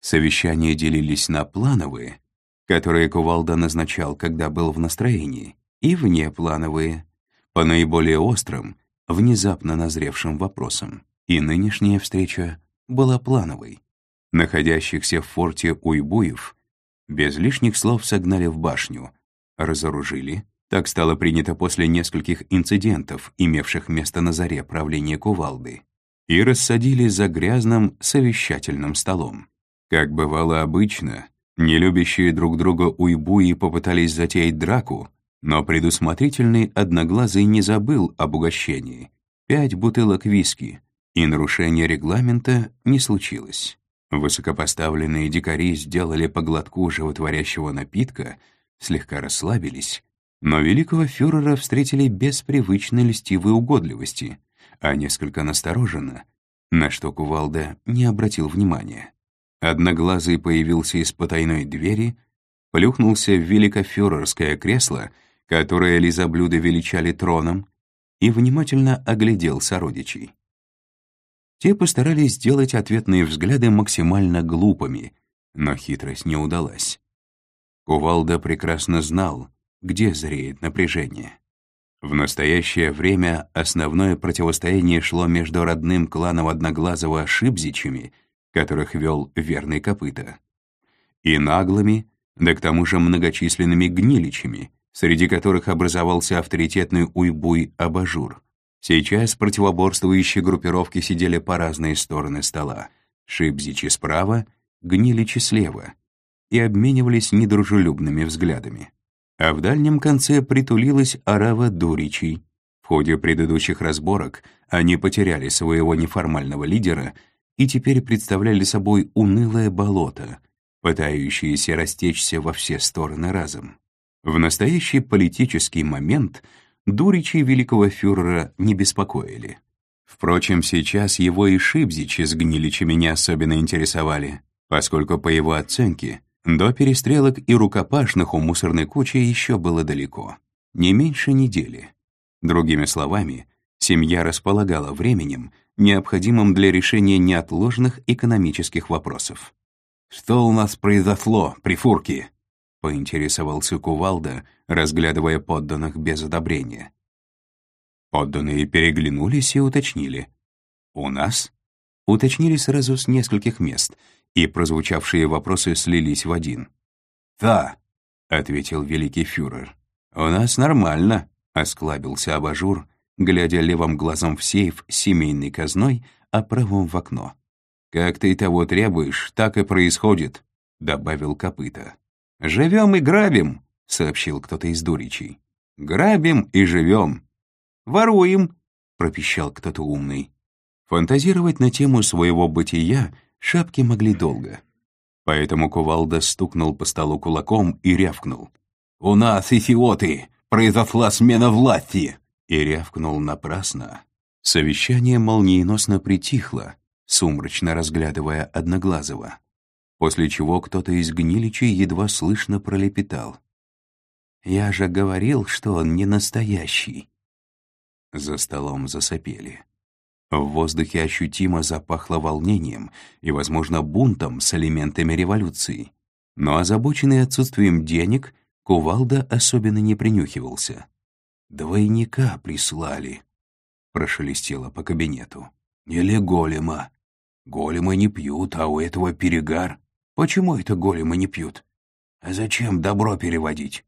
Совещания делились на плановые, которые Кувалда назначал, когда был в настроении, и внеплановые, по наиболее острым, внезапно назревшим вопросам. И нынешняя встреча была плановой. Находящихся в форте уйбуев без лишних слов согнали в башню, разоружили, так стало принято после нескольких инцидентов, имевших место на заре правления Кувалды, и рассадили за грязным совещательным столом. Как бывало обычно, Нелюбящие друг друга уйбуи попытались затеять драку, но предусмотрительный одноглазый не забыл об угощении. Пять бутылок виски, и нарушение регламента не случилось. Высокопоставленные дикари сделали по глотку животворящего напитка, слегка расслабились, но великого фюрера встретили без привычной льстивой угодливости, а несколько настороженно, на что Кувалда не обратил внимания. Одноглазый появился из потайной двери, плюхнулся в великофюрерское кресло, которое лизоблюда величали троном, и внимательно оглядел сородичей. Те постарались сделать ответные взгляды максимально глупыми, но хитрость не удалась. Кувалда прекрасно знал, где зреет напряжение. В настоящее время основное противостояние шло между родным кланом Одноглазого Шибзичами — которых вел верный копыта, и наглыми, да к тому же многочисленными гниличами, среди которых образовался авторитетный уйбуй-абажур. Сейчас противоборствующие группировки сидели по разные стороны стола, Шибзичи справа, Гниличи слева, и обменивались недружелюбными взглядами. А в дальнем конце притулилась арава Дуричей. В ходе предыдущих разборок они потеряли своего неформального лидера и теперь представляли собой унылое болото, пытающееся растечься во все стороны разом. В настоящий политический момент дуричи великого фюрера не беспокоили. Впрочем, сейчас его и Шибзичи с Гниличами не особенно интересовали, поскольку, по его оценке, до перестрелок и рукопашных у мусорной кучи еще было далеко, не меньше недели. Другими словами, семья располагала временем, необходимым для решения неотложных экономических вопросов. «Что у нас произошло, прифурки?» — поинтересовался Кувалда, разглядывая подданных без одобрения. Подданные переглянулись и уточнили. «У нас?» Уточнили сразу с нескольких мест, и прозвучавшие вопросы слились в один. «Да», — ответил великий фюрер. «У нас нормально», — осклабился абажур, глядя левым глазом в сейф семейной казной, а правым в окно. «Как ты того требуешь, так и происходит», — добавил копыта. «Живем и грабим», — сообщил кто-то из дуричей. «Грабим и живем». «Воруем», — пропищал кто-то умный. Фантазировать на тему своего бытия шапки могли долго. Поэтому кувалда стукнул по столу кулаком и рявкнул. «У нас, идиоты, произошла смена власти!» И рявкнул напрасно. Совещание молниеносно притихло, сумрачно разглядывая Одноглазого. После чего кто-то из гниличей едва слышно пролепетал. «Я же говорил, что он не настоящий». За столом засопели. В воздухе ощутимо запахло волнением и, возможно, бунтом с элементами революции. Но озабоченный отсутствием денег, Кувалда особенно не принюхивался. «Двойника прислали», — прошелестело по кабинету. «Или голема. Големы не пьют, а у этого перегар. Почему это големы не пьют? А зачем добро переводить?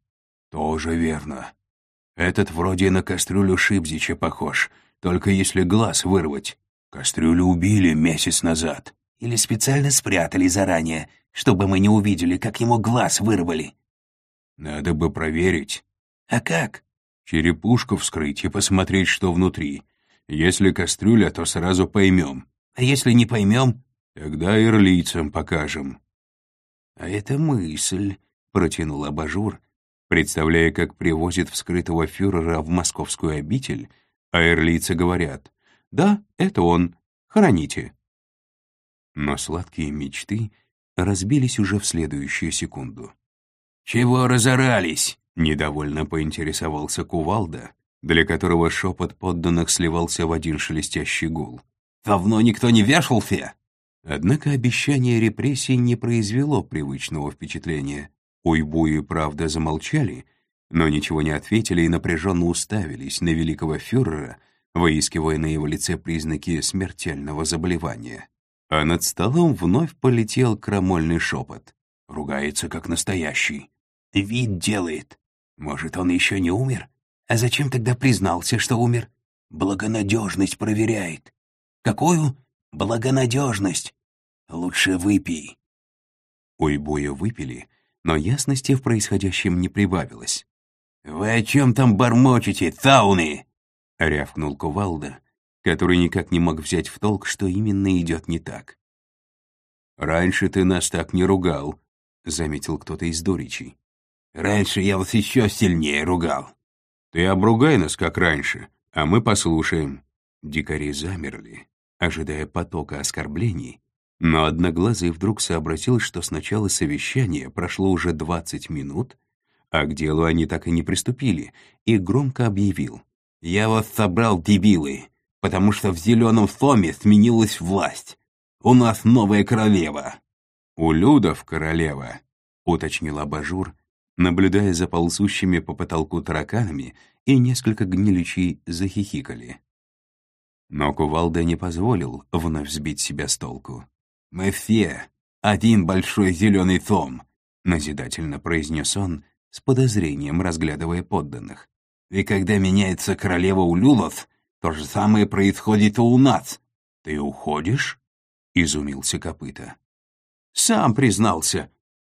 Тоже верно. Этот вроде на кастрюлю Шибзича похож, только если глаз вырвать. Кастрюлю убили месяц назад. Или специально спрятали заранее, чтобы мы не увидели, как ему глаз вырвали. Надо бы проверить. А как? Черепушку вскрыть и посмотреть, что внутри. Если кастрюля, то сразу поймем. А если не поймем? Тогда ирлийцам покажем. А это мысль, протянул абажур, представляя, как привозит вскрытого фюрера в московскую обитель, а говорят «Да, это он, хороните». Но сладкие мечты разбились уже в следующую секунду. «Чего разорались?» — недовольно поинтересовался Кувалда, для которого шепот подданных сливался в один шелестящий гул. «Давно никто не вешался?» Однако обещание репрессий не произвело привычного впечатления. Уйбуи, правда, замолчали, но ничего не ответили и напряженно уставились на великого фюрера, выискивая на его лице признаки смертельного заболевания. А над столом вновь полетел крамольный шепот. Ругается, как настоящий. Вид делает. Может, он еще не умер? А зачем тогда признался, что умер? Благонадежность проверяет. Какую? Благонадежность. Лучше выпей. Уйбуя выпили, но ясности в происходящем не прибавилось. «Вы о чем там бормочете, тауны?» — рявкнул Кувалда, который никак не мог взять в толк, что именно идет не так. «Раньше ты нас так не ругал», — заметил кто-то из Доричей. «Раньше я вас еще сильнее ругал». «Ты обругай нас, как раньше, а мы послушаем». Дикари замерли, ожидая потока оскорблений, но Одноглазый вдруг сообразил, что с начала совещания прошло уже двадцать минут, а к делу они так и не приступили, и громко объявил. «Я вас собрал, дебилы, потому что в зеленом фоме сменилась власть. У нас новая королева». «У Людов королева», — уточнил Абажур, наблюдая за ползущими по потолку тараканами, и несколько гниличей захихикали. Но Кувалда не позволил вновь сбить себя с толку. «Мы все один большой зеленый том», — назидательно произнес он, с подозрением разглядывая подданных. «И когда меняется королева Улюлов, То же самое происходит и у нас. Ты уходишь? Изумился копыта. Сам признался,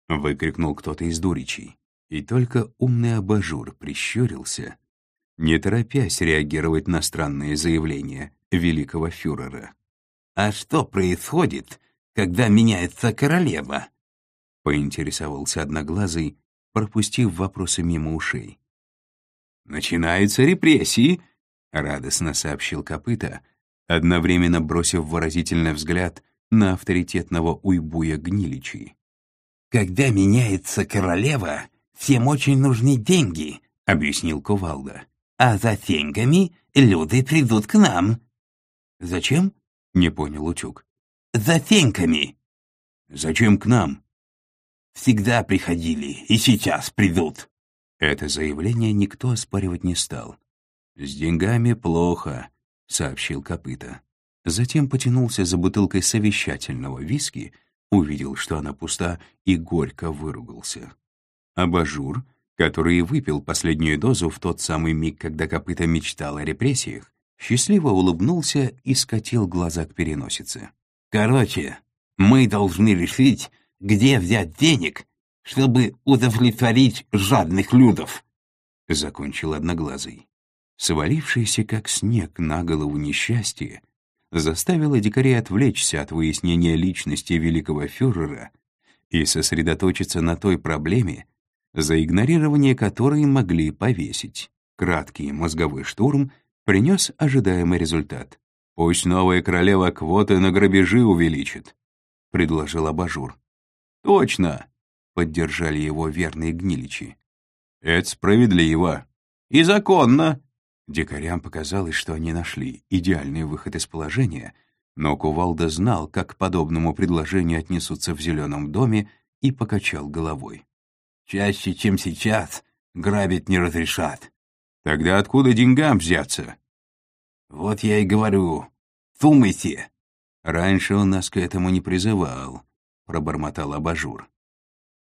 выкрикнул кто-то из дуричей. И только умный абажур прищурился, не торопясь реагировать на странные заявления великого фюрера. «А что происходит, когда меняется королева?» — поинтересовался Одноглазый, пропустив вопросы мимо ушей. «Начинаются репрессии», — радостно сообщил Копыта, одновременно бросив выразительный взгляд на авторитетного уйбуя Гниличи. «Когда меняется королева, всем очень нужны деньги», — объяснил Кувалда. «А за деньгами люди придут к нам». «Зачем?» — не понял Утюг. «За деньгами». «Зачем к нам?» «Всегда приходили, и сейчас придут». Это заявление никто оспаривать не стал. «С деньгами плохо», — сообщил Копыта. Затем потянулся за бутылкой совещательного виски, увидел, что она пуста, и горько выругался. Абажур, который выпил последнюю дозу в тот самый миг, когда Копыта мечтал о репрессиях, счастливо улыбнулся и скатил глаза к переносице. «Короче, мы должны решить, где взять денег, чтобы удовлетворить жадных людов», — закончил Одноглазый. Свалившееся, как снег, на голову несчастье заставило дикарей отвлечься от выяснения личности великого фюрера и сосредоточиться на той проблеме, за игнорирование которой могли повесить. Краткий мозговой штурм принес ожидаемый результат. «Пусть новая королева квоты на грабежи увеличит», — предложил Абажур. «Точно!» — поддержали его верные гниличи. «Это справедливо и законно!» Дикарям показалось, что они нашли идеальный выход из положения, но Кувалда знал, как к подобному предложению отнесутся в зеленом доме, и покачал головой. «Чаще, чем сейчас, грабить не разрешат». «Тогда откуда деньгам взяться?» «Вот я и говорю. Думайте». «Раньше он нас к этому не призывал», — пробормотал Абажур.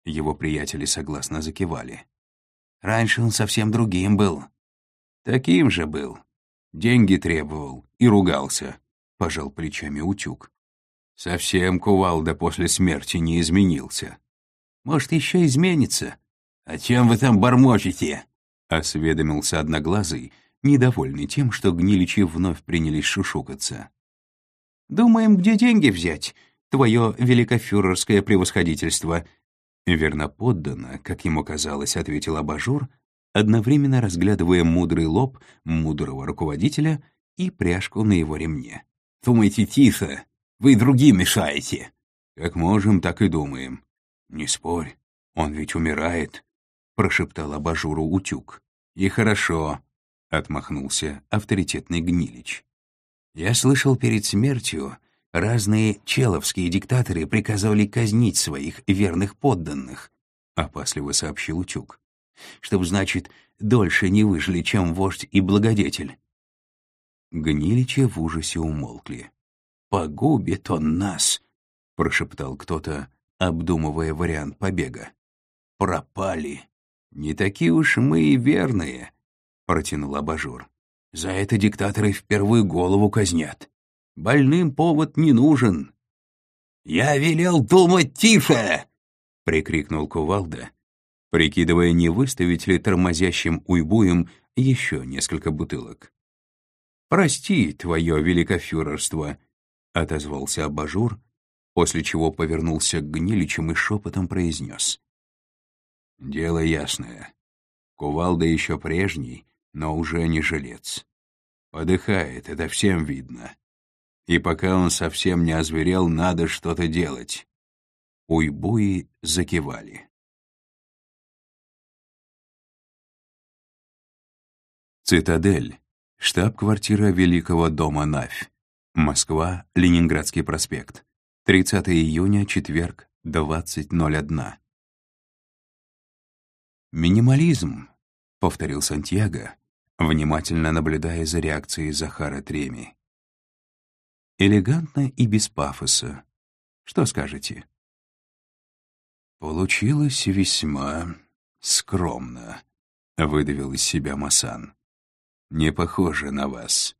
Его приятели согласно закивали. «Раньше он совсем другим был», Таким же был. Деньги требовал и ругался, — пожал плечами утюг. Совсем кувалда после смерти не изменился. Может, еще изменится? А чем вы там бормочете? — осведомился Одноглазый, недовольный тем, что гниличи вновь принялись шушукаться. «Думаем, где деньги взять, твое великофюрерское превосходительство», Верно подданно, как ему казалось, ответил абажур, одновременно разглядывая мудрый лоб мудрого руководителя и пряжку на его ремне. «Думайте тихо, вы другим мешаете». «Как можем, так и думаем». «Не спорь, он ведь умирает», — прошептал абажуру утюг. «И хорошо», — отмахнулся авторитетный гнилич. «Я слышал перед смертью, разные человские диктаторы приказывали казнить своих верных подданных», — опасливо сообщил утюг чтобы, значит, дольше не выжили, чем вождь и благодетель. Гниличи в ужасе умолкли. «Погубит он нас!» — прошептал кто-то, обдумывая вариант побега. «Пропали!» «Не такие уж мы и верные!» — протянул абажур. «За это диктаторы в первую голову казнят. Больным повод не нужен!» «Я велел думать тише!» — прикрикнул кувалда, прикидывая, не выставить ли тормозящим уйбуем еще несколько бутылок. «Прости твое великофюрерство», — отозвался абажур, после чего повернулся к гниличам и шепотом произнес. «Дело ясное. Кувалда еще прежний, но уже не жилец. Подыхает, это всем видно. И пока он совсем не озверел, надо что-то делать». Уйбуи закивали. Цитадель. Штаб-квартира Великого дома Навь. Москва, Ленинградский проспект. 30 июня, четверг, 20.01. «Минимализм», — повторил Сантьяго, внимательно наблюдая за реакцией Захара Треми. «Элегантно и без пафоса. Что скажете?» «Получилось весьма скромно», — выдавил из себя Масан. «Не похоже на вас».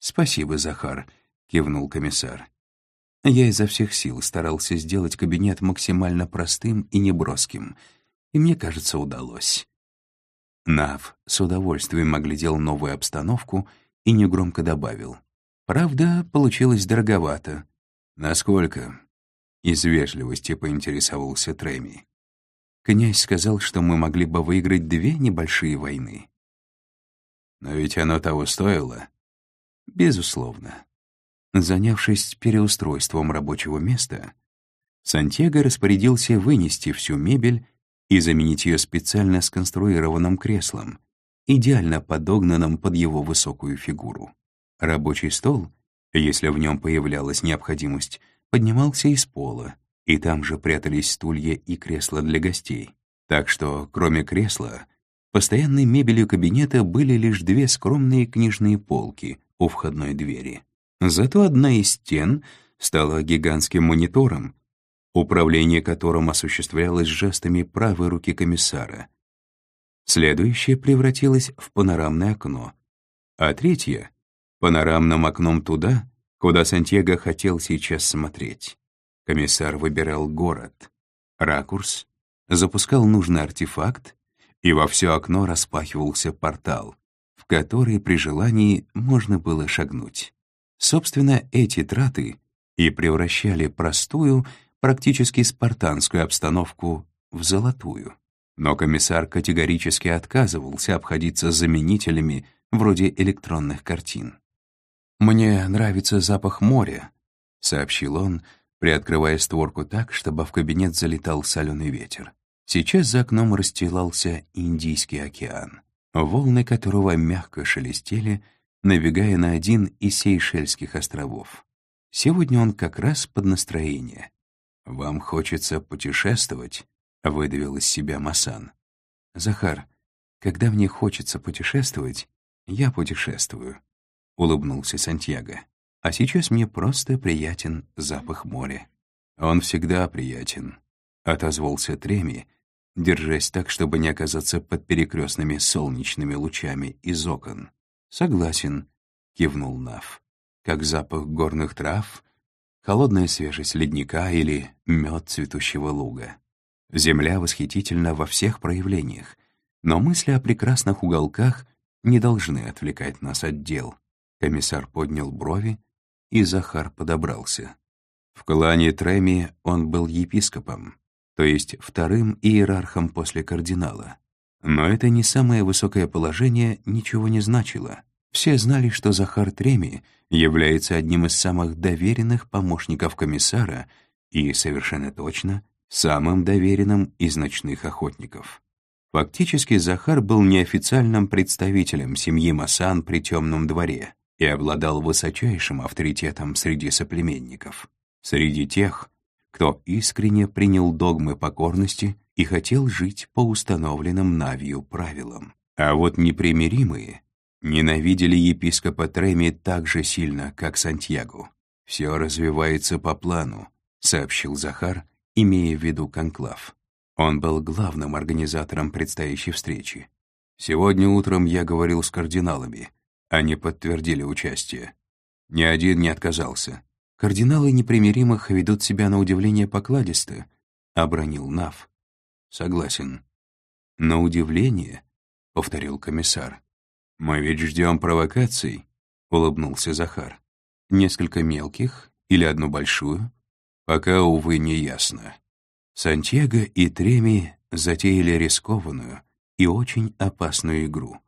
«Спасибо, Захар», — кивнул комиссар. Я изо всех сил старался сделать кабинет максимально простым и неброским, и мне кажется, удалось. Нав с удовольствием оглядел новую обстановку и негромко добавил. «Правда, получилось дороговато». «Насколько?» Из вежливости поинтересовался Треми. Князь сказал, что мы могли бы выиграть две небольшие войны. Но ведь оно того стоило. Безусловно. Занявшись переустройством рабочего места, Сантьяго распорядился вынести всю мебель и заменить ее специально сконструированным креслом, идеально подогнанным под его высокую фигуру. Рабочий стол, если в нем появлялась необходимость, поднимался из пола, и там же прятались стулья и кресла для гостей. Так что, кроме кресла, постоянной мебелью кабинета были лишь две скромные книжные полки у входной двери. Зато одна из стен стала гигантским монитором, управление которым осуществлялось жестами правой руки комиссара. Следующее превратилось в панорамное окно, а третье — панорамным окном туда, куда Сантьяго хотел сейчас смотреть. Комиссар выбирал город, ракурс, запускал нужный артефакт, и во все окно распахивался портал, в который при желании можно было шагнуть. Собственно, эти траты и превращали простую, практически спартанскую обстановку в золотую. Но комиссар категорически отказывался обходиться заменителями вроде электронных картин. «Мне нравится запах моря», — сообщил он, приоткрывая створку так, чтобы в кабинет залетал соленый ветер. Сейчас за окном расстилался Индийский океан, волны которого мягко шелестели, набегая на один из Сейшельских островов. Сегодня он как раз под настроение. «Вам хочется путешествовать?» — выдавил из себя Масан. «Захар, когда мне хочется путешествовать, я путешествую», — улыбнулся Сантьяго. «А сейчас мне просто приятен запах моря». «Он всегда приятен», — отозвался Треми, держась так, чтобы не оказаться под перекрестными солнечными лучами из окон. «Согласен», — кивнул Нав. «Как запах горных трав, холодная свежесть ледника или мед цветущего луга. Земля восхитительна во всех проявлениях, но мысли о прекрасных уголках не должны отвлекать нас от дел». Комиссар поднял брови, и Захар подобрался. В клане Треми он был епископом, то есть вторым иерархом после кардинала. Но это не самое высокое положение ничего не значило. Все знали, что Захар Треми является одним из самых доверенных помощников комиссара и, совершенно точно, самым доверенным из ночных охотников. Фактически Захар был неофициальным представителем семьи Масан при темном дворе и обладал высочайшим авторитетом среди соплеменников. Среди тех, кто искренне принял догмы покорности и хотел жить по установленным Навью правилам. А вот непримиримые ненавидели епископа Треми так же сильно, как Сантьяго. «Все развивается по плану», — сообщил Захар, имея в виду конклав. Он был главным организатором предстоящей встречи. «Сегодня утром я говорил с кардиналами. Они подтвердили участие. Ни один не отказался. Кардиналы непримиримых ведут себя на удивление покладисто, — обронил Нав. Согласен. На удивление, — повторил комиссар. Мы ведь ждем провокаций, — улыбнулся Захар. Несколько мелких или одну большую? Пока, увы, не ясно. Сантьяго и Треми затеяли рискованную и очень опасную игру,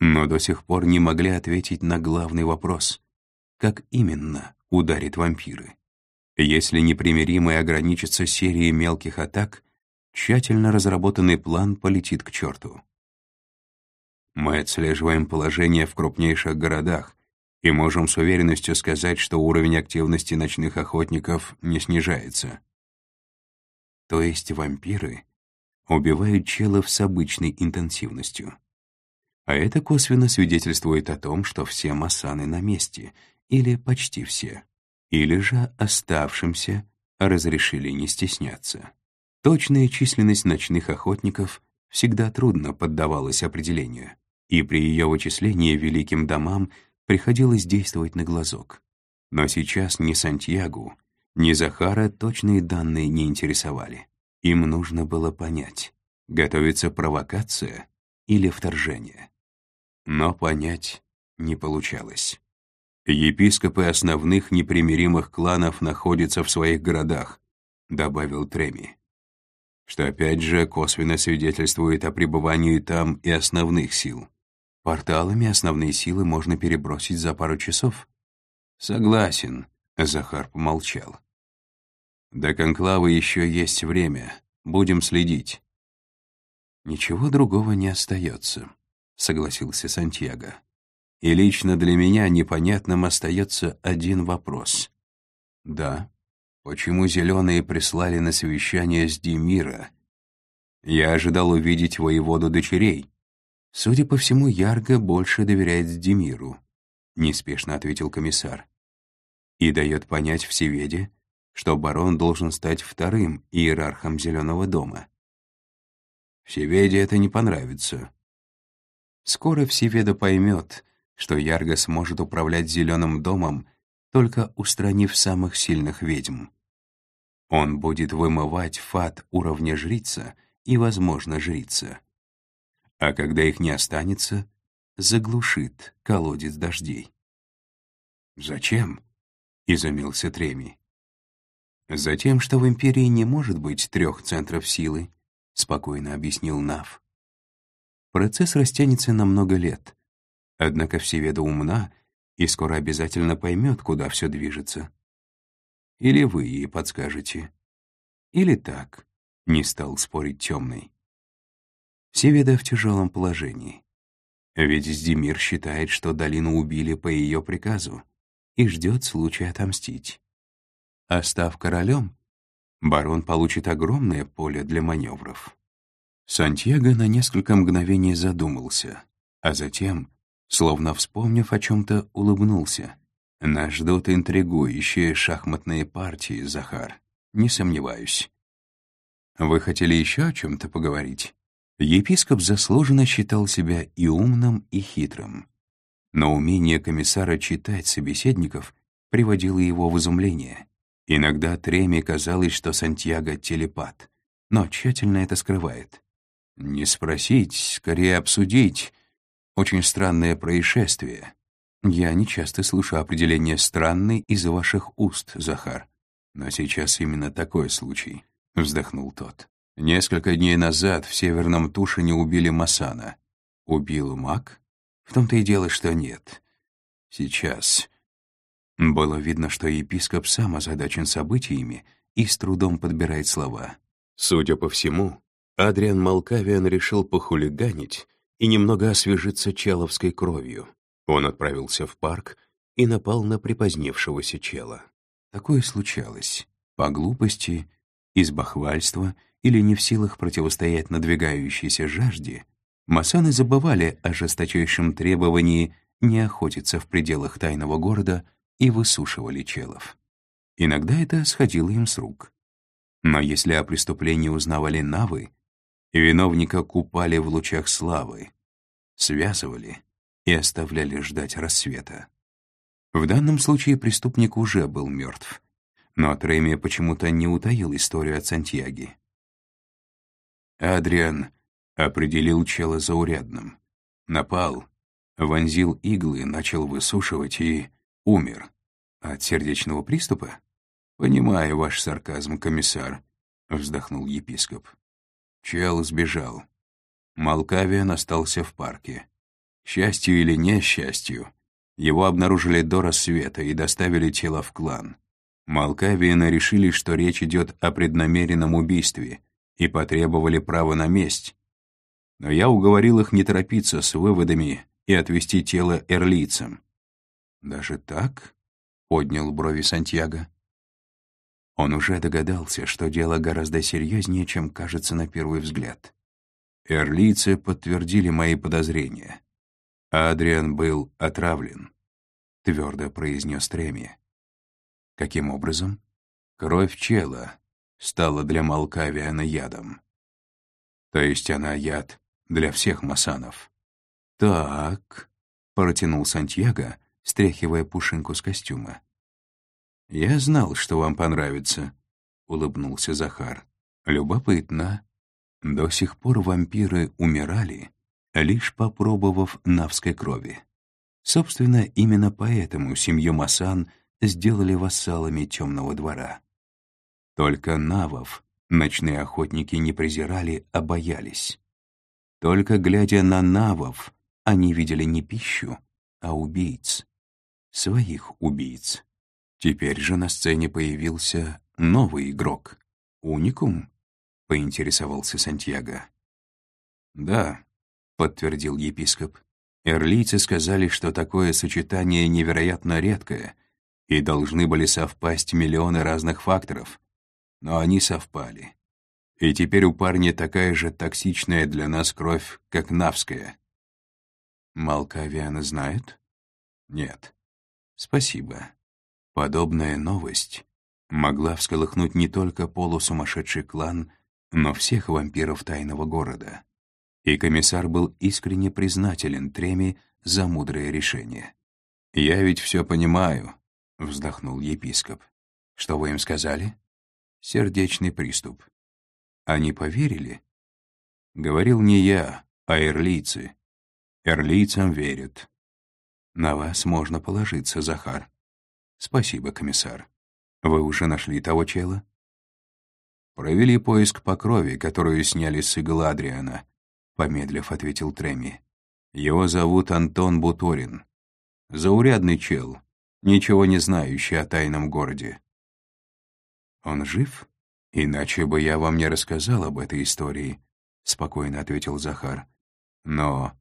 но до сих пор не могли ответить на главный вопрос. Как именно ударит вампиры. Если непримиримый ограничится серией мелких атак, тщательно разработанный план полетит к черту. Мы отслеживаем положение в крупнейших городах и можем с уверенностью сказать, что уровень активности ночных охотников не снижается. То есть вампиры убивают челов с обычной интенсивностью. А это косвенно свидетельствует о том, что все масаны на месте — или почти все, или же оставшимся разрешили не стесняться. Точная численность ночных охотников всегда трудно поддавалась определению, и при ее вычислении великим домам приходилось действовать на глазок. Но сейчас ни Сантьягу, ни Захара точные данные не интересовали. Им нужно было понять, готовится провокация или вторжение. Но понять не получалось. «Епископы основных непримиримых кланов находятся в своих городах», добавил Треми, что опять же косвенно свидетельствует о пребывании там и основных сил. Порталами основные силы можно перебросить за пару часов. Согласен, Захар помолчал. До конклавы еще есть время, будем следить. Ничего другого не остается, согласился Сантьяго. И лично для меня непонятным остается один вопрос. Да, почему зеленые прислали на совещание с Демира? Я ожидал увидеть воеводу дочерей. Судя по всему, Ярго больше доверяет Демиру, неспешно ответил комиссар. И дает понять Всеведе, что барон должен стать вторым иерархом Зеленого дома. Всеведе это не понравится. Скоро Всеведа поймет, что Ярго сможет управлять Зеленым домом, только устранив самых сильных ведьм. Он будет вымывать фат уровня жрица и, возможно, жрица. А когда их не останется, заглушит колодец дождей. «Зачем?» — изумился Треми. «Затем, что в Империи не может быть трех центров силы», — спокойно объяснил Нав. «Процесс растянется на много лет, Однако Всеведа умна и скоро обязательно поймет, куда все движется. Или вы ей подскажете. Или так, не стал спорить темный. Всеведа в тяжелом положении. Ведь Сдемир считает, что долину убили по ее приказу и ждет случая отомстить. А став королем, барон получит огромное поле для маневров. Сантьяго на несколько мгновений задумался, а затем Словно вспомнив о чем-то, улыбнулся. «Нас ждут интригующие шахматные партии, Захар. Не сомневаюсь». «Вы хотели еще о чем-то поговорить?» Епископ заслуженно считал себя и умным, и хитрым. Но умение комиссара читать собеседников приводило его в изумление. Иногда Треме казалось, что Сантьяго — телепат, но тщательно это скрывает. «Не спросить, скорее обсудить», очень странное происшествие. Я не часто слышу определение «странный» из ваших уст, Захар. Но сейчас именно такой случай, — вздохнул тот. Несколько дней назад в Северном Тушине убили Масана. Убил маг? В том-то и дело, что нет. Сейчас. Было видно, что епископ сам озадачен событиями и с трудом подбирает слова. Судя по всему, Адриан Малкавиан решил похулиганить и немного освежиться человской кровью. Он отправился в парк и напал на припоздневшегося чела. Такое случалось. По глупости, из бахвальства или не в силах противостоять надвигающейся жажде, масаны забывали о жесточайшем требовании не охотиться в пределах тайного города и высушивали челов. Иногда это сходило им с рук. Но если о преступлении узнавали навы, Виновника купали в лучах славы, связывали и оставляли ждать рассвета. В данном случае преступник уже был мертв, но Тремия почему-то не утаил историю от Сантьяги. Адриан определил чела заурядным. Напал, вонзил иглы, начал высушивать и умер. От сердечного приступа? «Понимаю ваш сарказм, комиссар», — вздохнул епископ. Чел сбежал. Малкавиан остался в парке. Счастью или несчастью, его обнаружили до рассвета и доставили тело в клан. Малкавиана решили, что речь идет о преднамеренном убийстве, и потребовали права на месть. Но я уговорил их не торопиться с выводами и отвезти тело эрлийцам. «Даже так?» — поднял брови Сантьяго. Он уже догадался, что дело гораздо серьезнее, чем кажется на первый взгляд. Эрлийцы подтвердили мои подозрения. Адриан был отравлен, — твердо произнес Треми. Каким образом? Кровь чела стала для Малкавиана ядом. То есть она яд для всех масанов. Так, — протянул Сантьяго, стряхивая пушинку с костюма. «Я знал, что вам понравится», — улыбнулся Захар. «Любопытно. До сих пор вампиры умирали, лишь попробовав навской крови. Собственно, именно поэтому семью Масан сделали вассалами темного двора. Только навов ночные охотники не презирали, а боялись. Только глядя на навов, они видели не пищу, а убийц. Своих убийц. Теперь же на сцене появился новый игрок. «Уникум?» — поинтересовался Сантьяго. «Да», — подтвердил епископ. «Эрлийцы сказали, что такое сочетание невероятно редкое, и должны были совпасть миллионы разных факторов. Но они совпали. И теперь у парня такая же токсичная для нас кровь, как навская. Малкавиана знает? Нет. Спасибо. Подобная новость могла всколыхнуть не только полусумасшедший клан, но всех вампиров тайного города. И комиссар был искренне признателен Треми за мудрое решение. «Я ведь все понимаю», — вздохнул епископ. «Что вы им сказали?» «Сердечный приступ». «Они поверили?» «Говорил не я, а эрлийцы. Эрлийцам верят». «На вас можно положиться, Захар», «Спасибо, комиссар. Вы уже нашли того чела?» «Провели поиск по крови, которую сняли с игл Адриана», — помедлив ответил Треми. «Его зовут Антон Буторин. Заурядный чел, ничего не знающий о тайном городе». «Он жив? Иначе бы я вам не рассказал об этой истории», — спокойно ответил Захар. «Но...»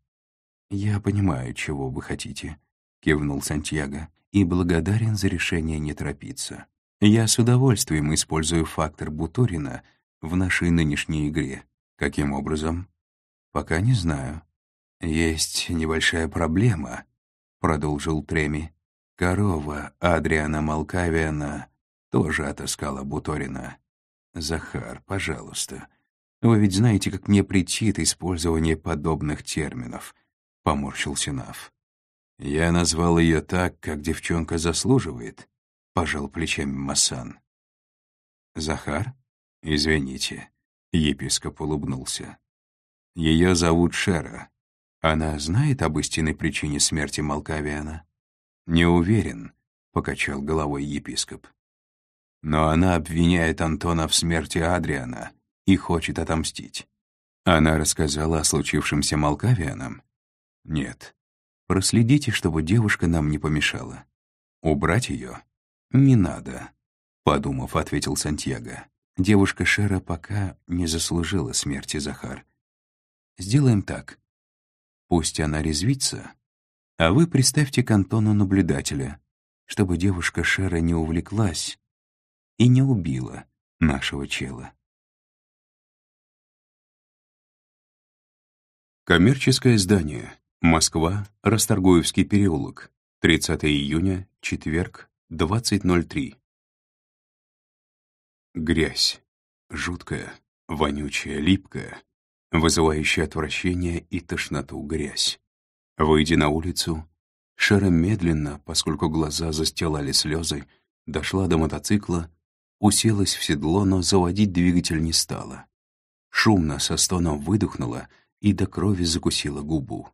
«Я понимаю, чего вы хотите», — кивнул Сантьяго и благодарен за решение не торопиться. Я с удовольствием использую фактор Буторина в нашей нынешней игре. Каким образом? Пока не знаю. Есть небольшая проблема, продолжил Треми. Корова Адриана Малкавиана тоже отыскала Буторина. Захар, пожалуйста. Вы ведь знаете, как мне претит использование подобных терминов, поморщился Нав. «Я назвал ее так, как девчонка заслуживает», — пожал плечами Масан. «Захар? Извините», — епископ улыбнулся. «Ее зовут Шера. Она знает об истинной причине смерти Малкавиана?» «Не уверен», — покачал головой епископ. «Но она обвиняет Антона в смерти Адриана и хочет отомстить. Она рассказала о случившемся Малкавианом?» «Нет». Проследите, чтобы девушка нам не помешала. Убрать ее? Не надо, подумав, ответил Сантьяго. Девушка Шера пока не заслужила смерти Захар. Сделаем так. Пусть она резвится, а вы приставьте к Антону наблюдателя, чтобы девушка Шера не увлеклась и не убила нашего чела. Коммерческое здание. Москва, Расторгуевский переулок, 30 июня, четверг, 20.03. Грязь. Жуткая, вонючая, липкая, вызывающая отвращение и тошноту грязь. Выйдя на улицу, Шера медленно, поскольку глаза застилали слезы, дошла до мотоцикла, уселась в седло, но заводить двигатель не стала. Шумно со стоном выдохнула и до крови закусила губу.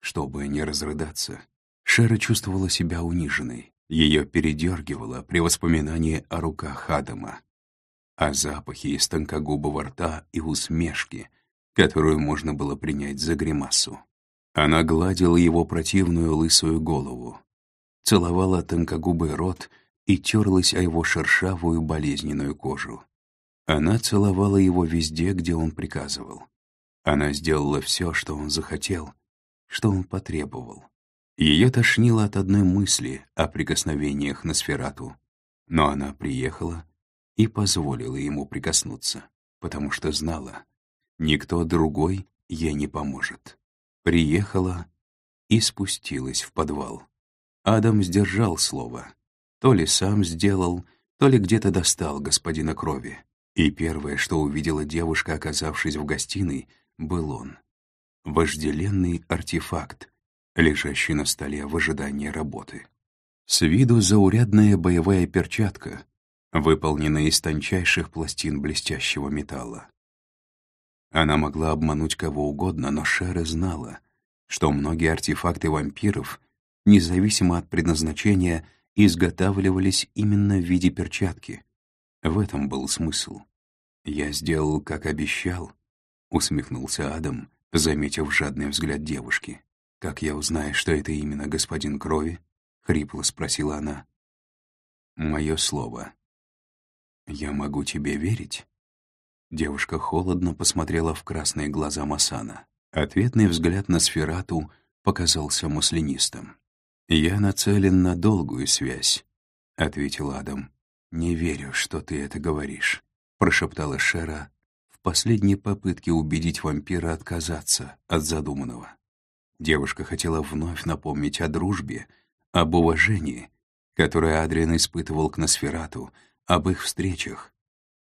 Чтобы не разрыдаться, Шера чувствовала себя униженной. Ее передергивало при воспоминании о руках Адама, о запахе из тонкогубого рта и усмешки, которую можно было принять за гримасу. Она гладила его противную лысую голову, целовала тонкогубый рот и терлась о его шершавую болезненную кожу. Она целовала его везде, где он приказывал. Она сделала все, что он захотел, что он потребовал. Ее тошнило от одной мысли о прикосновениях на сферату, но она приехала и позволила ему прикоснуться, потому что знала, никто другой ей не поможет. Приехала и спустилась в подвал. Адам сдержал слово. То ли сам сделал, то ли где-то достал господина крови. И первое, что увидела девушка, оказавшись в гостиной, был он вожделенный артефакт, лежащий на столе в ожидании работы. С виду заурядная боевая перчатка, выполненная из тончайших пластин блестящего металла. Она могла обмануть кого угодно, но Шера знала, что многие артефакты вампиров, независимо от предназначения, изготавливались именно в виде перчатки. В этом был смысл. «Я сделал, как обещал», — усмехнулся Адам, заметив жадный взгляд девушки. «Как я узнаю, что это именно господин Крови?» — хрипло спросила она. «Мое слово. Я могу тебе верить?» Девушка холодно посмотрела в красные глаза Масана. Ответный взгляд на сферату показался маслянистым. «Я нацелен на долгую связь», — ответил Адам. «Не верю, что ты это говоришь», — прошептала Шера последней попытке убедить вампира отказаться от задуманного. Девушка хотела вновь напомнить о дружбе, об уважении, которое Адриан испытывал к Носферату, об их встречах,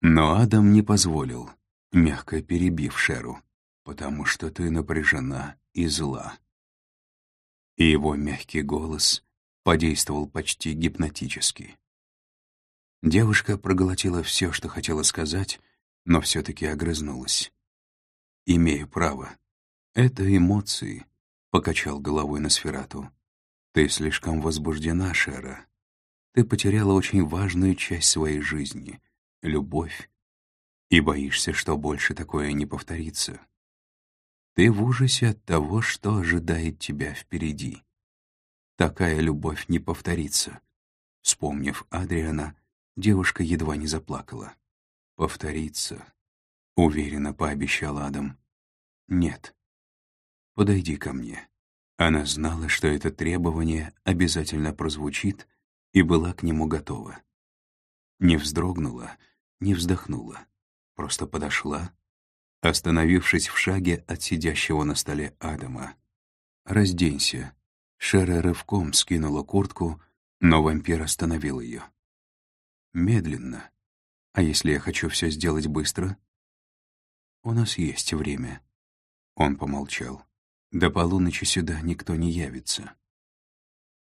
но Адам не позволил, мягко перебив Шеру, потому что ты напряжена и зла. И его мягкий голос подействовал почти гипнотически. Девушка проглотила все, что хотела сказать, но все-таки огрызнулась. «Имею право. Это эмоции», — покачал головой на сферату. «Ты слишком возбуждена, Шера. Ты потеряла очень важную часть своей жизни — любовь, и боишься, что больше такое не повторится. Ты в ужасе от того, что ожидает тебя впереди. Такая любовь не повторится. Вспомнив Адриана, девушка едва не заплакала. «Повторится», — уверенно пообещал Адам. «Нет. Подойди ко мне». Она знала, что это требование обязательно прозвучит, и была к нему готова. Не вздрогнула, не вздохнула, просто подошла, остановившись в шаге от сидящего на столе Адама. «Разденься». Шера рывком скинула куртку, но вампир остановил ее. «Медленно. А если я хочу все сделать быстро?» «У нас есть время». Он помолчал. «До полуночи сюда никто не явится».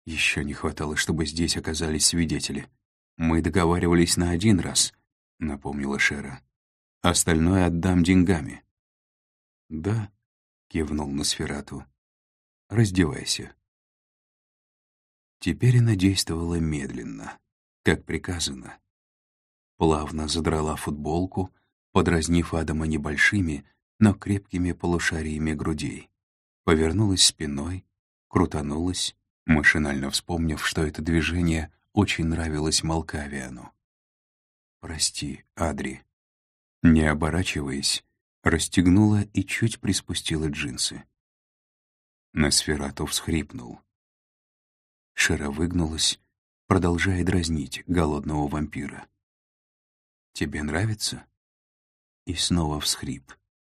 Еще не хватало, чтобы здесь оказались свидетели. Мы договаривались на один раз, — напомнила Шера. «Остальное отдам деньгами». «Да», — кивнул на. «Раздевайся». Теперь она действовала медленно, как приказано. Плавно задрала футболку, подразнив Адама небольшими, но крепкими полушариями грудей. Повернулась спиной, крутанулась, машинально вспомнив, что это движение очень нравилось Малкавиану. «Прости, Адри». Не оборачиваясь, расстегнула и чуть приспустила джинсы. Носферату всхрипнул. Шера выгнулась, продолжая дразнить голодного вампира. «Тебе нравится?» И снова всхрип,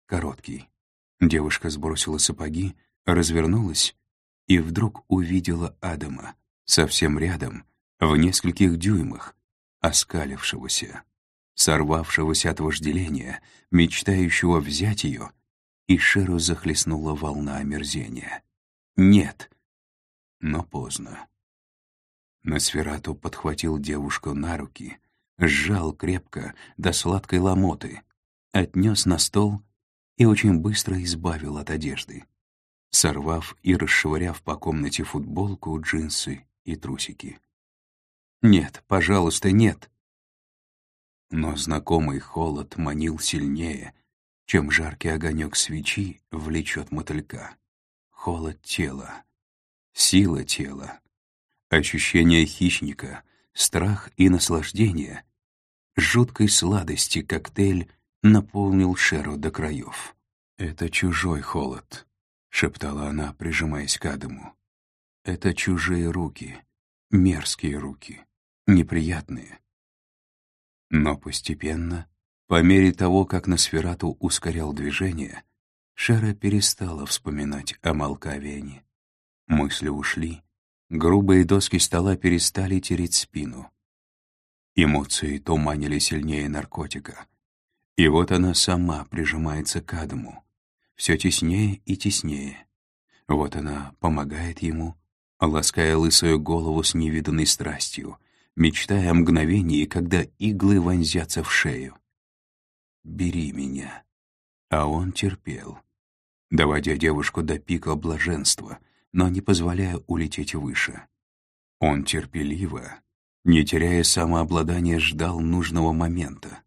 короткий. Девушка сбросила сапоги, развернулась и вдруг увидела Адама, совсем рядом, в нескольких дюймах, оскалившегося, сорвавшегося от вожделения, мечтающего взять ее, и Шеру захлестнула волна омерзения. «Нет!» Но поздно. Носферату подхватил девушку на руки, сжал крепко до сладкой ломоты, отнес на стол и очень быстро избавил от одежды, сорвав и расшвыряв по комнате футболку, джинсы и трусики. Нет, пожалуйста, нет. Но знакомый холод манил сильнее, чем жаркий огонек свечи влечет мотылька. Холод тела, сила тела, ощущение хищника, страх и наслаждение. Жуткой сладости коктейль наполнил Шеру до краев. «Это чужой холод», — шептала она, прижимаясь к Адаму. «Это чужие руки, мерзкие руки неприятные. Но постепенно, по мере того, как Носферату ускорял движение, Шера перестала вспоминать о Малкавиане. Мысли ушли, грубые доски стола перестали тереть спину. Эмоции туманили сильнее наркотика. И вот она сама прижимается к Адаму, все теснее и теснее. Вот она помогает ему, лаская лысую голову с невиданной страстью, мечтая о мгновении, когда иглы вонзятся в шею. «Бери меня». А он терпел, доводя девушку до пика блаженства, но не позволяя улететь выше. Он терпеливо, не теряя самообладания, ждал нужного момента.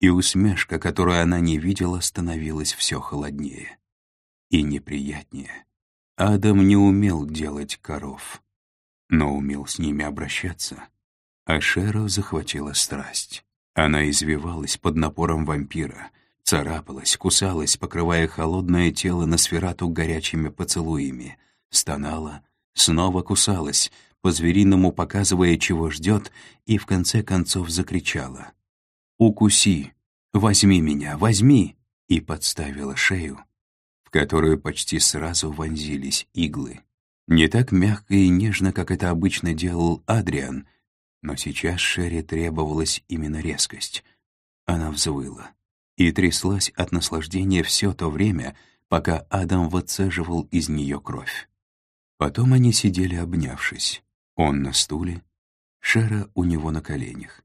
И усмешка, которую она не видела, становилась все холоднее и неприятнее. Адам не умел делать коров, но умел с ними обращаться. А Шеру захватила страсть. Она извивалась под напором вампира, царапалась, кусалась, покрывая холодное тело на сферату горячими поцелуями, стонала, снова кусалась, по-звериному показывая, чего ждет, и в конце концов закричала. «Укуси! Возьми меня, возьми!» и подставила шею, в которую почти сразу вонзились иглы. Не так мягко и нежно, как это обычно делал Адриан, но сейчас Шерри требовалась именно резкость. Она взвыла и тряслась от наслаждения все то время, пока Адам выцеживал из нее кровь. Потом они сидели обнявшись. Он на стуле, Шера у него на коленях,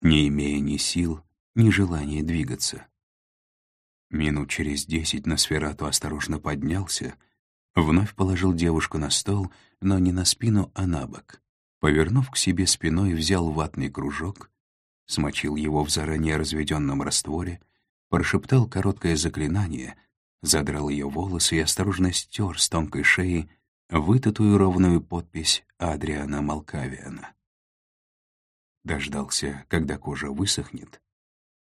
не имея ни сил, ни желания двигаться. Минут через десять Носферату осторожно поднялся, вновь положил девушку на стол, но не на спину, а на бок. Повернув к себе спиной, взял ватный кружок, смочил его в заранее разведенном растворе, прошептал короткое заклинание, задрал ее волосы и осторожно стер с тонкой шеи вытатуированную подпись Адриана Малкавиана. Дождался, когда кожа высохнет,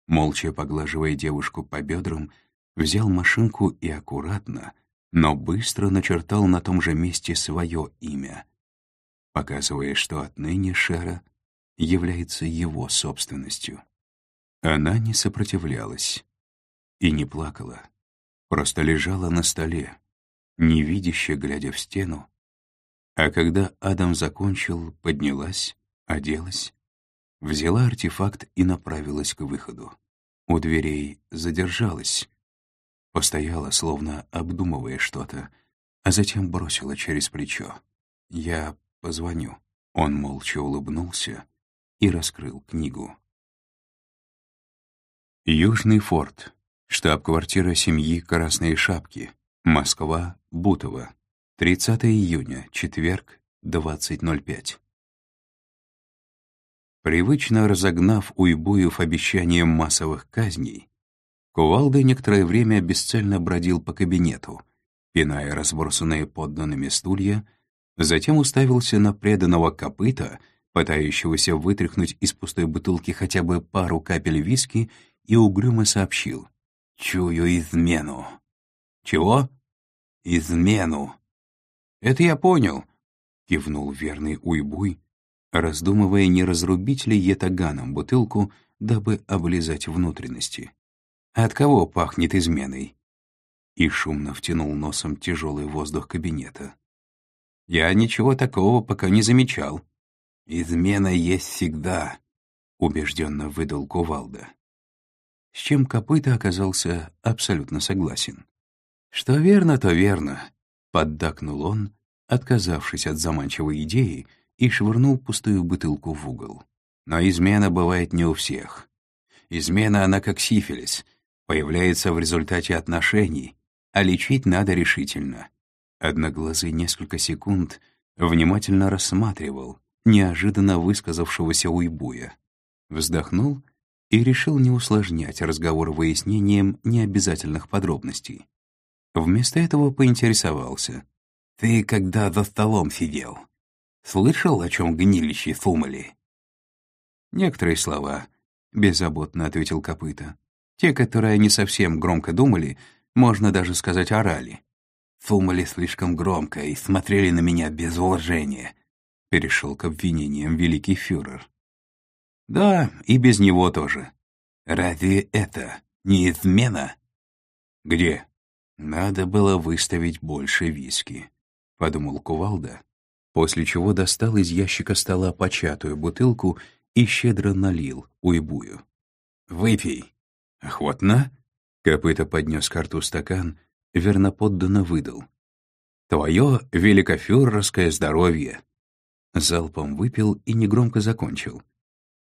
молча поглаживая девушку по бедрам, взял машинку и аккуратно, но быстро начертал на том же месте свое имя, показывая, что отныне Шера является его собственностью. Она не сопротивлялась и не плакала, просто лежала на столе, невидяще глядя в стену, а когда Адам закончил, поднялась, оделась, взяла артефакт и направилась к выходу. У дверей задержалась, постояла, словно обдумывая что-то, а затем бросила через плечо. «Я позвоню». Он молча улыбнулся и раскрыл книгу. Южный форт. Штаб-квартира семьи Красные Шапки. Москва, Бутово. 30 июня, четверг, 20.05. Привычно разогнав Уйбуев обещанием массовых казней, Кувалда некоторое время бесцельно бродил по кабинету, пиная разбросанные подданными стулья, затем уставился на преданного копыта, пытающегося вытряхнуть из пустой бутылки хотя бы пару капель виски, и угрюмо сообщил. «Чую измену». «Чего?» «Измену». «Это я понял», — кивнул верный Уйбуй, раздумывая, не разрубить ли етаганом бутылку, дабы облизать внутренности. «От кого пахнет изменой?» И шумно втянул носом тяжелый воздух кабинета. «Я ничего такого пока не замечал». «Измена есть всегда», — убежденно выдал Кувалда. С чем копыта оказался абсолютно согласен. «Что верно, то верно», — поддакнул он, отказавшись от заманчивой идеи, и швырнул пустую бутылку в угол. Но измена бывает не у всех. Измена, она как сифилис, появляется в результате отношений, а лечить надо решительно. Одноглазый несколько секунд внимательно рассматривал неожиданно высказавшегося уйбуя. Вздохнул и решил не усложнять разговор выяснением необязательных подробностей. Вместо этого поинтересовался. «Ты когда за столом сидел, Слышал, о чем гнилищи фумали?» «Некоторые слова», — беззаботно ответил Копыта. «Те, которые не совсем громко думали, можно даже сказать орали». «Фумали слишком громко и смотрели на меня без уважения», — перешел к обвинениям великий фюрер. «Да, и без него тоже. Разве это не измена?» «Где?» «Надо было выставить больше виски», — подумал Кувалда, после чего достал из ящика стола початую бутылку и щедро налил уйбую. «Выпей». «Охотно?» Копыта поднес карту стакан, верноподданно выдал. Твое великофюрерское здоровье!» Залпом выпил и негромко закончил.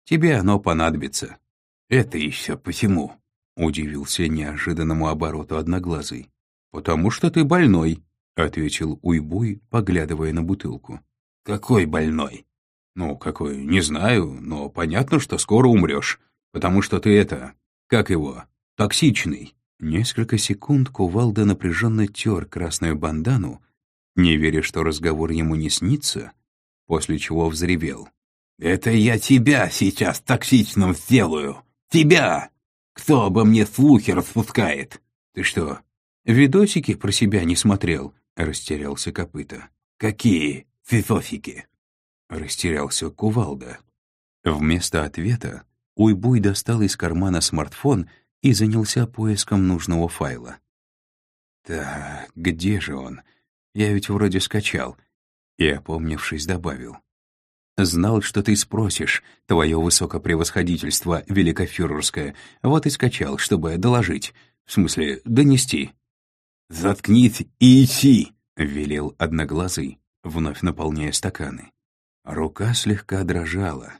«Тебе оно понадобится». «Это еще почему?» — удивился неожиданному обороту одноглазый. «Потому что ты больной», — ответил Уйбуй, поглядывая на бутылку. «Какой больной?» «Ну, какой, не знаю, но понятно, что скоро умрешь, потому что ты это, как его, токсичный». Несколько секунд Кувалда напряженно тер красную бандану, не веря, что разговор ему не снится, после чего взревел. «Это я тебя сейчас токсичным сделаю! Тебя! Кто обо мне слухи распускает?» «Ты что, видосики про себя не смотрел?» — растерялся копыта. «Какие видосики?» — растерялся Кувалда. Вместо ответа Уйбуй достал из кармана смартфон и занялся поиском нужного файла. «Так, где же он? Я ведь вроде скачал». И, опомнившись, добавил. «Знал, что ты спросишь, твое высокопревосходительство великофюрерское, вот и скачал, чтобы доложить, в смысле, донести». «Заткнись и иди!» — велел одноглазый, вновь наполняя стаканы. Рука слегка дрожала.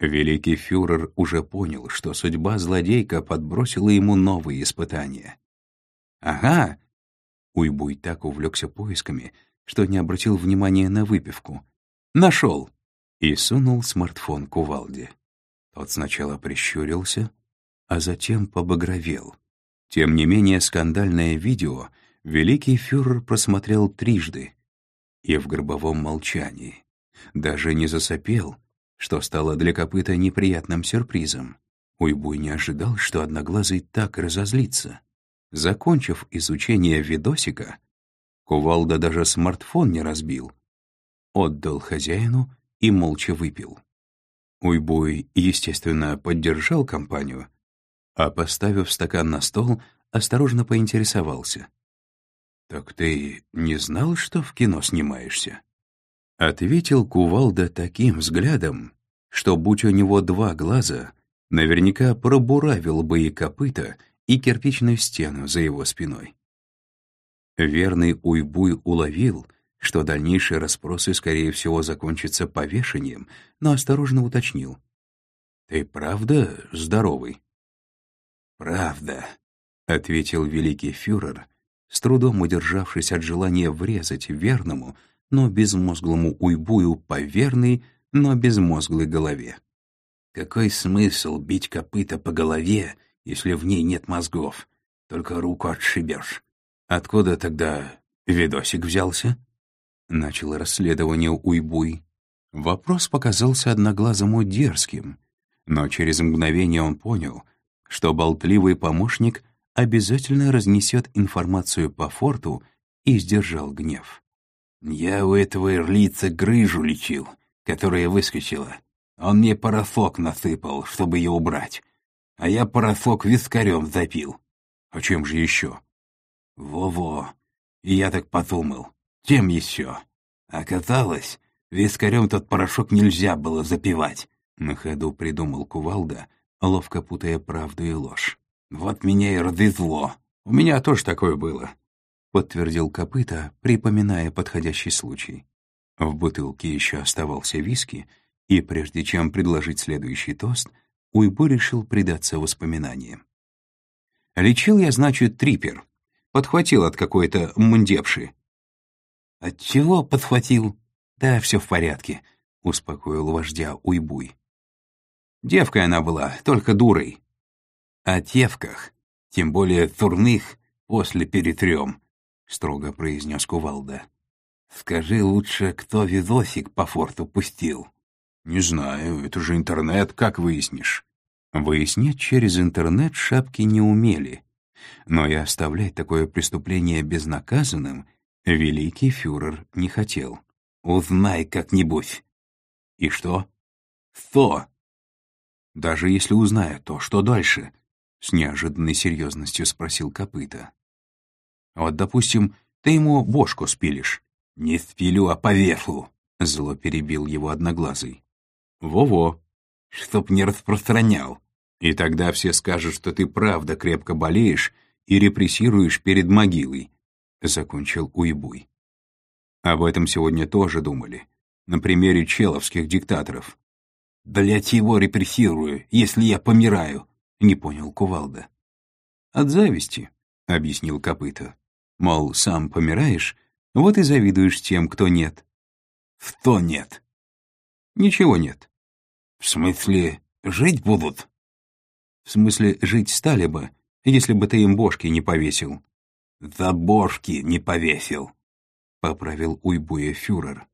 Великий фюрер уже понял, что судьба злодейка подбросила ему новые испытания. «Ага!» Уйбуй так увлекся поисками, что не обратил внимания на выпивку. «Нашел!» И сунул смартфон кувалде. Тот сначала прищурился, а затем побагровел. Тем не менее, скандальное видео великий фюрер просмотрел трижды и в гробовом молчании. Даже не засопел, что стало для копыта неприятным сюрпризом. Уйбуй не ожидал, что Одноглазый так разозлится. Закончив изучение видосика, Кувалда даже смартфон не разбил. Отдал хозяину и молча выпил. Уйбуй, естественно, поддержал компанию, а, поставив стакан на стол, осторожно поинтересовался. «Так ты не знал, что в кино снимаешься?» Ответил Кувалда таким взглядом, что, будь у него два глаза, наверняка пробуравил бы и копыта, и кирпичную стену за его спиной. Верный Уйбуй уловил, что дальнейшие расспросы, скорее всего, закончатся повешением, но осторожно уточнил. «Ты правда здоровый?» «Правда», — ответил великий фюрер, с трудом удержавшись от желания врезать верному, но безмозглому уйбую по верной, но безмозглой голове. Какой смысл бить копыта по голове, если в ней нет мозгов? Только руку отшибешь. Откуда тогда видосик взялся? Начал расследование Уйбуй. Вопрос показался одноглазому дерзким, но через мгновение он понял, что болтливый помощник обязательно разнесет информацию по форту и сдержал гнев. Я у этого ирлица грыжу лечил, которая выскочила. Он мне парафок насыпал, чтобы ее убрать. А я парафок вискарем запил. А чем же еще? Во-во. Я так подумал. Чем еще? Оказалось, вискарем тот порошок нельзя было запивать. На ходу придумал кувалда, ловко путая правду и ложь. Вот меня и развезло. У меня тоже такое было. — подтвердил копыта, припоминая подходящий случай. В бутылке еще оставался виски, и прежде чем предложить следующий тост, Уйбо решил предаться воспоминаниям. «Лечил я, значит, трипер. Подхватил от какой-то мундепши». «От чего подхватил?» «Да, все в порядке», — успокоил вождя Уйбуй. Девкой она была, только дурой. О девках, тем более турных, после перетрем, — строго произнес Кувалда. «Скажи лучше, кто видосик по форту пустил?» «Не знаю, это же интернет, как выяснишь?» Выяснять через интернет шапки не умели, но и оставлять такое преступление безнаказанным великий фюрер не хотел. «Узнай как-нибудь». «И что?» «Что?» «Даже если узнаю, то что дальше?» — с неожиданной серьезностью спросил Копыта. Вот, допустим, ты ему бошку спилишь. «Не спилю, а повешу», — зло перебил его одноглазый. «Во-во, чтоб не распространял». И тогда все скажут, что ты правда крепко болеешь и репрессируешь перед могилой», — закончил Уйбуй. Об этом сегодня тоже думали. На примере человских диктаторов. «Для чего репрессирую, если я помираю?» — не понял Кувалда. «От зависти», — объяснил Копыта. «Мол, сам помираешь, вот и завидуешь тем, кто нет». «В нет». «Ничего нет». «В смысле, жить будут?» «В смысле, жить стали бы, если бы ты им бошки не повесил». «За бошки не повесил», — поправил уйбуя фюрер.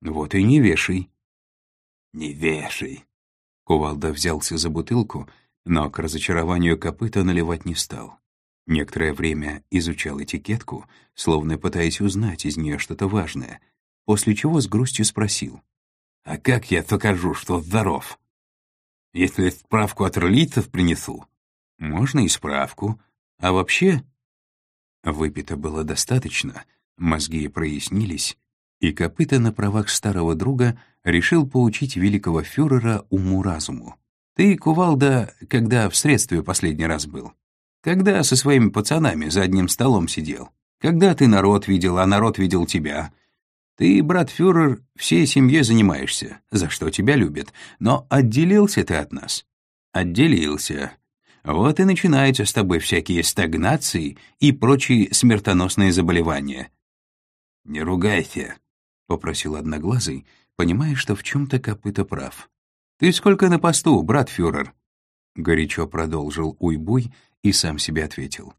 «Вот и не вешай». «Не вешай». Кувалда взялся за бутылку, но к разочарованию копыта наливать не стал. Некоторое время изучал этикетку, словно пытаясь узнать из нее что-то важное, после чего с грустью спросил. «А как я докажу, что здоров? Если справку от релицев принесу?» «Можно и справку. А вообще Выпито было достаточно, мозги прояснились, и копыта на правах старого друга решил поучить великого фюрера уму-разуму. «Ты, кувалда, когда в средстве последний раз был? Когда со своими пацанами за одним столом сидел? Когда ты народ видел, а народ видел тебя? Ты, брат фюрер, всей семьей занимаешься, за что тебя любят, но отделился ты от нас. Отделился, вот и начинаются с тобой всякие стагнации и прочие смертоносные заболевания. «Не ругайся», — попросил Одноглазый, понимая, что в чем-то копыта прав. «Ты сколько на посту, брат фюрер?» Горячо продолжил Уйбуй и сам себе ответил.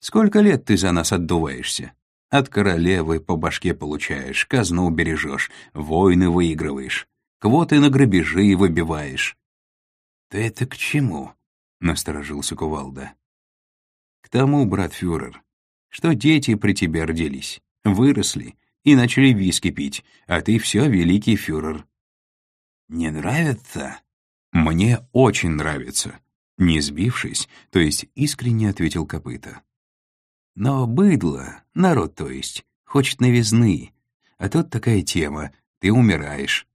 «Сколько лет ты за нас отдуваешься? От королевы по башке получаешь, казну бережешь, войны выигрываешь, квоты на грабежи выбиваешь». «Ты это к чему?» — насторожился Кувалда. «К тому, брат фюрер, что дети при тебе родились, выросли и начали виски пить, а ты все великий фюрер». «Не нравится?» «Мне очень нравится», — не сбившись, то есть искренне ответил копыта. «Но быдло, народ то есть, хочет новизны, а тут такая тема, ты умираешь».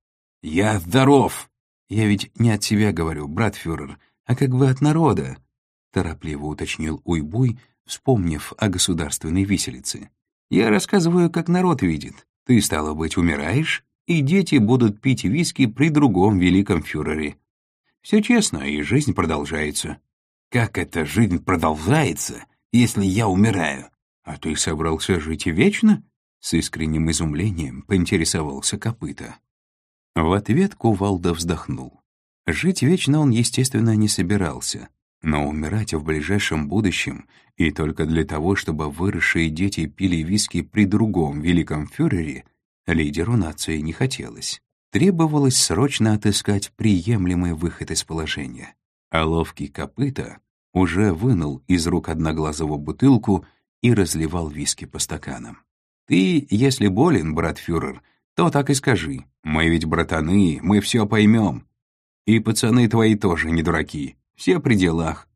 «Я здоров!» «Я ведь не от себя говорю, брат фюрер, а как бы от народа», — торопливо уточнил Уйбуй, вспомнив о государственной виселице. «Я рассказываю, как народ видит. Ты, стало быть, умираешь, и дети будут пить виски при другом великом фюрере. Все честно, и жизнь продолжается». «Как эта жизнь продолжается, если я умираю?» «А ты собрался жить вечно?» С искренним изумлением поинтересовался копыта. В ответ Кувалда вздохнул. Жить вечно он, естественно, не собирался, но умирать в ближайшем будущем и только для того, чтобы выросшие дети пили виски при другом великом фюрере, лидеру нации не хотелось. Требовалось срочно отыскать приемлемый выход из положения. А ловкий копыта уже вынул из рук одноглазого бутылку и разливал виски по стаканам. «Ты, если болен, брат фюрер, то так и скажи. Мы ведь братаны, мы все поймем. И пацаны твои тоже не дураки, все при делах.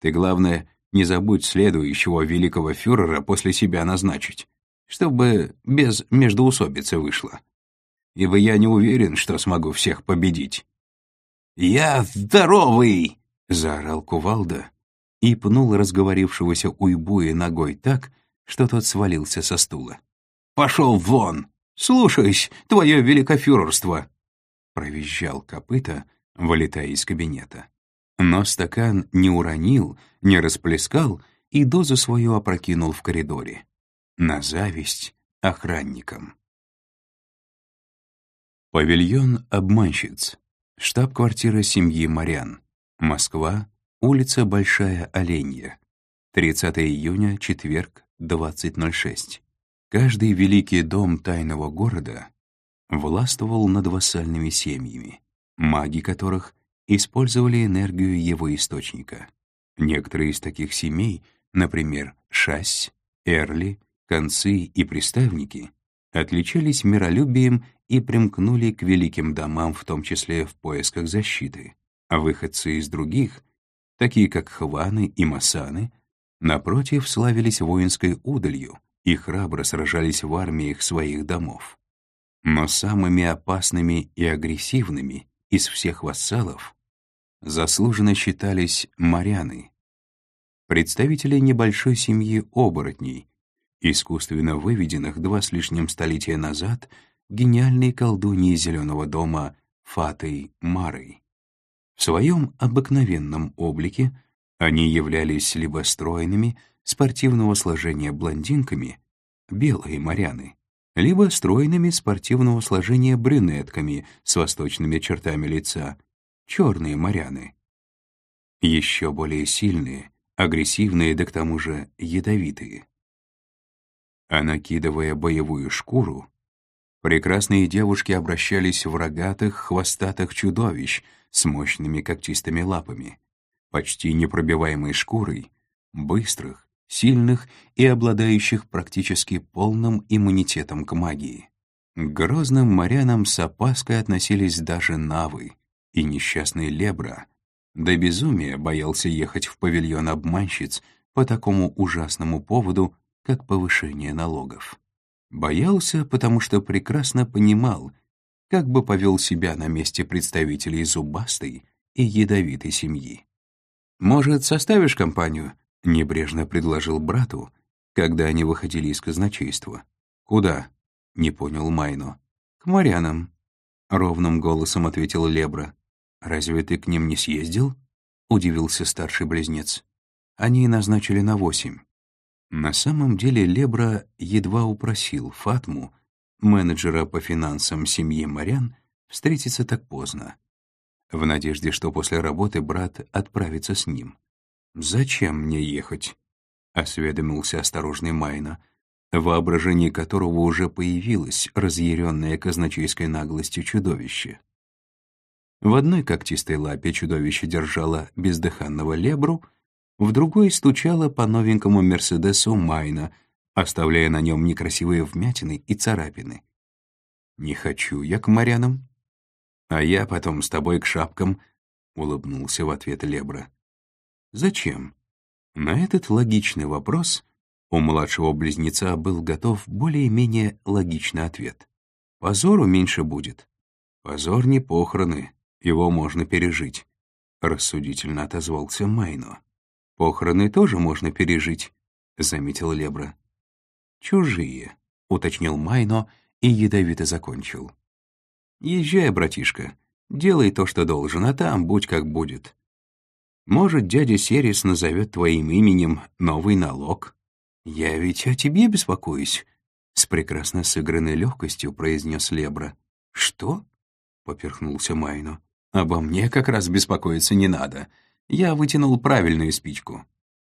Ты, главное, не забудь следующего великого фюрера после себя назначить, чтобы без междоусобицы вышло. Ибо я не уверен, что смогу всех победить». «Я здоровый!» — заорал Кувалда и пнул разговорившегося уйбуя ногой так, что тот свалился со стула. «Пошел вон! Слушаюсь, твое великофюрерство!» Провизжал копыта, вылетая из кабинета. Но стакан не уронил, не расплескал и дозу свою опрокинул в коридоре. На зависть охранникам. Павильон обманщиц. Штаб-квартира семьи Морян. Москва. Улица Большая Оленья. 30 июня, четверг, 20.06. Каждый великий дом тайного города властвовал над вассальными семьями, маги которых использовали энергию его источника. Некоторые из таких семей, например, Шась, Эрли, Концы и Приставники, отличались миролюбием и примкнули к великим домам, в том числе в поисках защиты. А выходцы из других, такие как Хваны и Масаны, напротив, славились воинской удалью и храбро сражались в армиях своих домов. Но самыми опасными и агрессивными из всех вассалов заслуженно считались моряны, представители небольшой семьи оборотней, искусственно выведенных два с лишним столетия назад гениальной колдуньей Зеленого дома Фатой Марой. В своем обыкновенном облике они являлись либо стройными, спортивного сложения блондинками, белые моряны, либо стройными спортивного сложения брюнетками с восточными чертами лица, черные моряны. Еще более сильные, агрессивные, да к тому же ядовитые. А накидывая боевую шкуру, прекрасные девушки обращались в рогатых, хвостатых чудовищ с мощными когтистыми лапами, почти непробиваемой шкурой, быстрых, сильных и обладающих практически полным иммунитетом к магии. К грозным морянам с опаской относились даже навы и несчастный лебра. До безумия боялся ехать в павильон обманщиц по такому ужасному поводу, как повышение налогов. Боялся, потому что прекрасно понимал, как бы повел себя на месте представителей зубастой и ядовитой семьи. «Может, составишь компанию?» — небрежно предложил брату, когда они выходили из казначейства. «Куда?» — не понял Майно. «К морянам», — ровным голосом ответил Лебра. «Разве ты к ним не съездил?» — удивился старший близнец. «Они назначили на восемь». На самом деле Лебра едва упросил Фатму, менеджера по финансам семьи Морян, встретиться так поздно, в надежде, что после работы брат отправится с ним. «Зачем мне ехать?» — осведомился осторожный Майна, в воображении которого уже появилось разъяренное казначейской наглостью чудовище. В одной когтистой лапе чудовище держало бездыханного лебру, в другой стучало по новенькому «Мерседесу» Майна, оставляя на нем некрасивые вмятины и царапины. «Не хочу я к морянам». «А я потом с тобой к шапкам», — улыбнулся в ответ Лебра. Зачем? На этот логичный вопрос у младшего близнеца был готов более-менее логичный ответ. Позору меньше будет. Позор не похороны, его можно пережить. Рассудительно отозвался Майно. Похороны тоже можно пережить, заметил Лебра. Чужие, уточнил Майно и ядовито закончил. Езжай, братишка, делай то, что должен, а там будь как будет. Может, дядя Серис назовет твоим именем новый налог. Я ведь о тебе беспокоюсь, — с прекрасно сыгранной легкостью произнес Лебра. Что? — поперхнулся Майно. Обо мне как раз беспокоиться не надо. Я вытянул правильную спичку.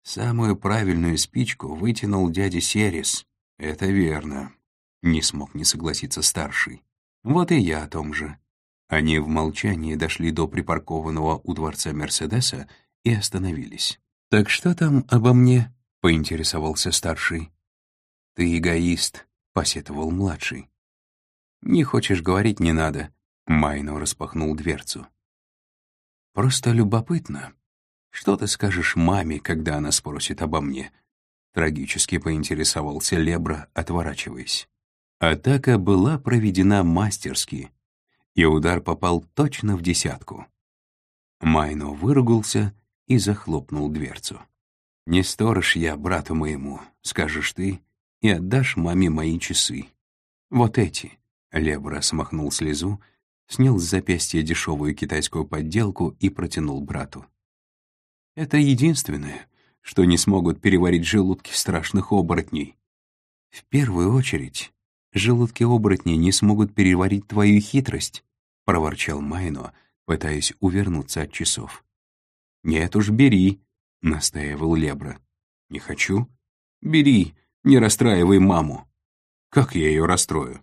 Самую правильную спичку вытянул дядя Серис. Это верно. Не смог не согласиться старший. Вот и я о том же. Они в молчании дошли до припаркованного у дворца Мерседеса и остановились. «Так что там обо мне?» — поинтересовался старший. «Ты эгоист», — посетовал младший. «Не хочешь говорить, не надо», — Майно распахнул дверцу. «Просто любопытно. Что ты скажешь маме, когда она спросит обо мне?» Трагически поинтересовался Лебра, отворачиваясь. Атака была проведена мастерски, и удар попал точно в десятку. Майно выругался и захлопнул дверцу. «Не сторож я брату моему, скажешь ты, и отдашь маме мои часы. Вот эти». Лебра смахнул слезу, снял с запястья дешевую китайскую подделку и протянул брату. «Это единственное, что не смогут переварить желудки страшных оборотней. В первую очередь, желудки оборотней не смогут переварить твою хитрость, — проворчал Майно, пытаясь увернуться от часов. «Нет уж, бери», — настаивал Лебра. «Не хочу?» «Бери, не расстраивай маму». «Как я ее расстрою?»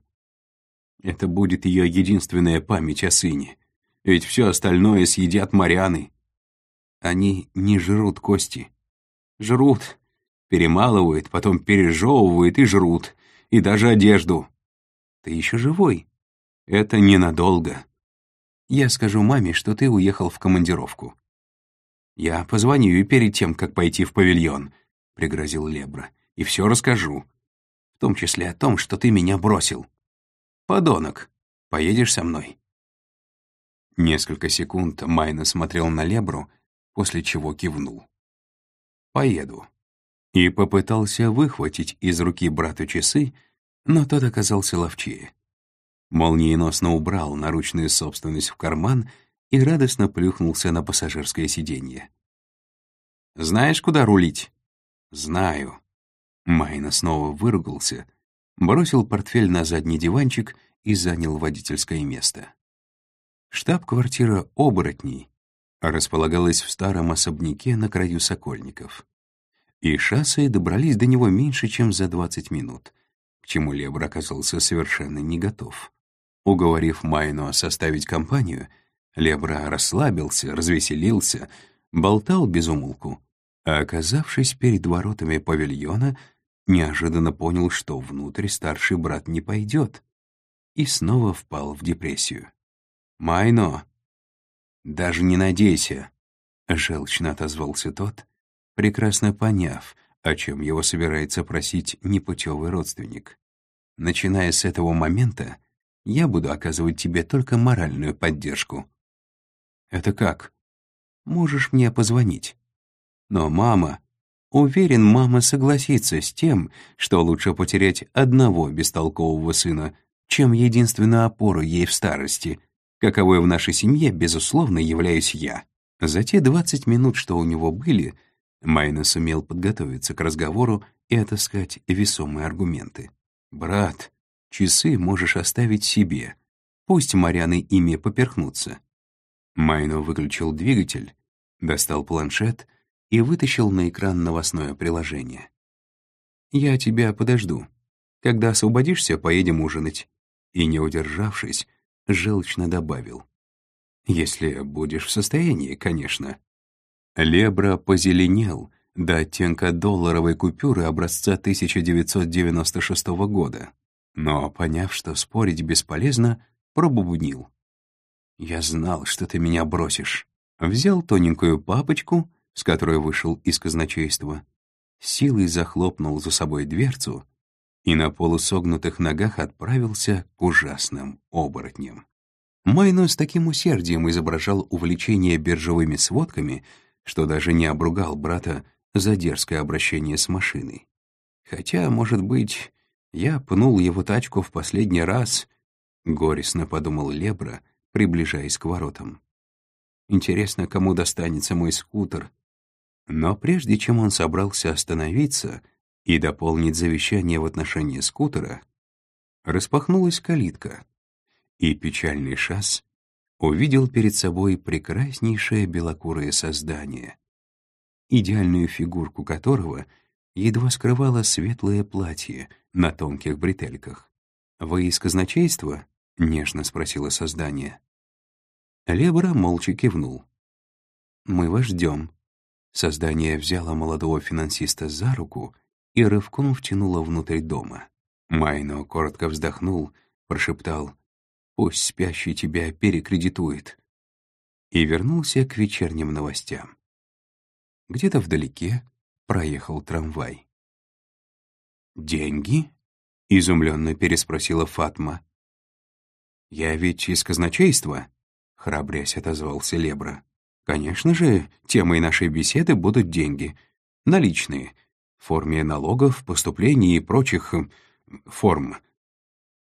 «Это будет ее единственная память о сыне. Ведь все остальное съедят моряны». «Они не жрут кости». «Жрут. Перемалывают, потом пережевывают и жрут. И даже одежду». «Ты еще живой?» «Это ненадолго», я скажу маме, что ты уехал в командировку». «Я позвоню ей перед тем, как пойти в павильон», — пригрозил Лебра, — «и все расскажу. В том числе о том, что ты меня бросил. Подонок, поедешь со мной?» Несколько секунд Майна смотрел на Лебру, после чего кивнул. «Поеду. и попытался выхватить из руки брату часы, но тот оказался ловчее. Молниеносно убрал наручную собственность в карман и радостно плюхнулся на пассажирское сиденье. «Знаешь, куда рулить?» «Знаю». Майна снова выругался, бросил портфель на задний диванчик и занял водительское место. Штаб-квартира оборотней располагалась в старом особняке на краю Сокольников. И шассы добрались до него меньше, чем за 20 минут, к чему Лебр оказался совершенно не готов. Уговорив Майно составить компанию, Лебра расслабился, развеселился, болтал без умолку, а, оказавшись перед воротами павильона, неожиданно понял, что внутрь старший брат не пойдет, и снова впал в депрессию. «Майно!» «Даже не надейся!» — желчно отозвался тот, прекрасно поняв, о чем его собирается просить непутевый родственник. «Начиная с этого момента, я буду оказывать тебе только моральную поддержку». «Это как?» «Можешь мне позвонить». «Но мама...» Уверен, мама согласится с тем, что лучше потерять одного бестолкового сына, чем единственную опору ей в старости, каковой в нашей семье, безусловно, являюсь я. За те 20 минут, что у него были, Майна сумел подготовиться к разговору и отыскать весомые аргументы. «Брат, часы можешь оставить себе. Пусть моряны ими поперхнутся». Майно выключил двигатель, достал планшет и вытащил на экран новостное приложение. «Я тебя подожду. Когда освободишься, поедем ужинать и, не удержавшись, желчно добавил. «Если будешь в состоянии, конечно». Лебра позеленел до оттенка долларовой купюры образца 1996 года, но, поняв, что спорить бесполезно, пробубнил. «Я знал, что ты меня бросишь». Взял тоненькую папочку, с которой вышел из казначейства, силой захлопнул за собой дверцу и на полусогнутых ногах отправился к ужасным оборотням. Майно с таким усердием изображал увлечение биржевыми сводками, что даже не обругал брата за дерзкое обращение с машиной. Хотя, может быть, я пнул его тачку в последний раз, горестно подумал Лебра, приближаясь к воротам. Интересно, кому достанется мой скутер. Но прежде чем он собрался остановиться — и дополнить завещание в отношении скутера, распахнулась калитка, и печальный шас увидел перед собой прекраснейшее белокурое создание, идеальную фигурку которого едва скрывало светлое платье на тонких бретельках. «Вы из казначейства?» — нежно спросило создание. Лебра молча кивнул. «Мы вас ждем». Создание взяло молодого финансиста за руку и рывком втянула внутрь дома. Майно коротко вздохнул, прошептал «Пусть спящий тебя перекредитует» и вернулся к вечерним новостям. Где-то вдалеке проехал трамвай. «Деньги?» — изумленно переспросила Фатма. «Я ведь из казначейства», — храбрясь отозвался Лебра. «Конечно же, темой нашей беседы будут деньги. Наличные, в форме налогов, поступлений и прочих э, форм.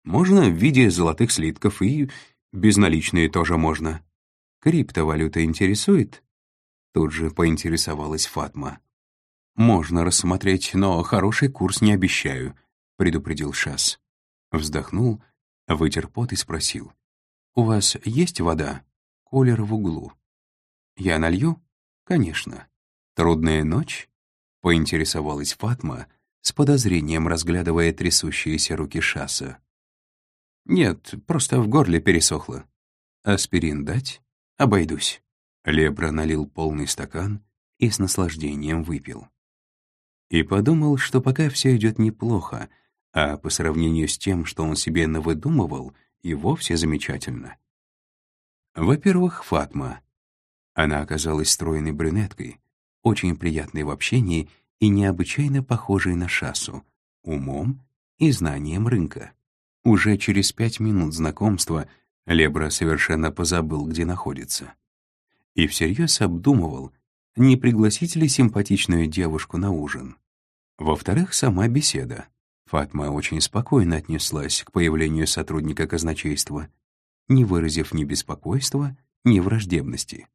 Можно в виде золотых слитков и безналичные тоже можно. Криптовалюта интересует? Тут же поинтересовалась Фатма. «Можно рассмотреть, но хороший курс не обещаю», — предупредил Шас. Вздохнул, вытер пот и спросил. «У вас есть вода?» Колер в углу. «Я налью?» «Конечно. Трудная ночь?» поинтересовалась Фатма, с подозрением разглядывая трясущиеся руки Шаса. «Нет, просто в горле пересохло. Аспирин дать? Обойдусь». Лебра налил полный стакан и с наслаждением выпил. И подумал, что пока все идет неплохо, а по сравнению с тем, что он себе навыдумывал, и вовсе замечательно. Во-первых, Фатма. Она оказалась стройной брюнеткой, очень приятной в общении и необычайно похожей на Шасу, умом и знанием рынка. Уже через пять минут знакомства Лебра совершенно позабыл, где находится. И всерьез обдумывал, не пригласить ли симпатичную девушку на ужин. Во-вторых, сама беседа. Фатма очень спокойно отнеслась к появлению сотрудника казначейства, не выразив ни беспокойства, ни враждебности.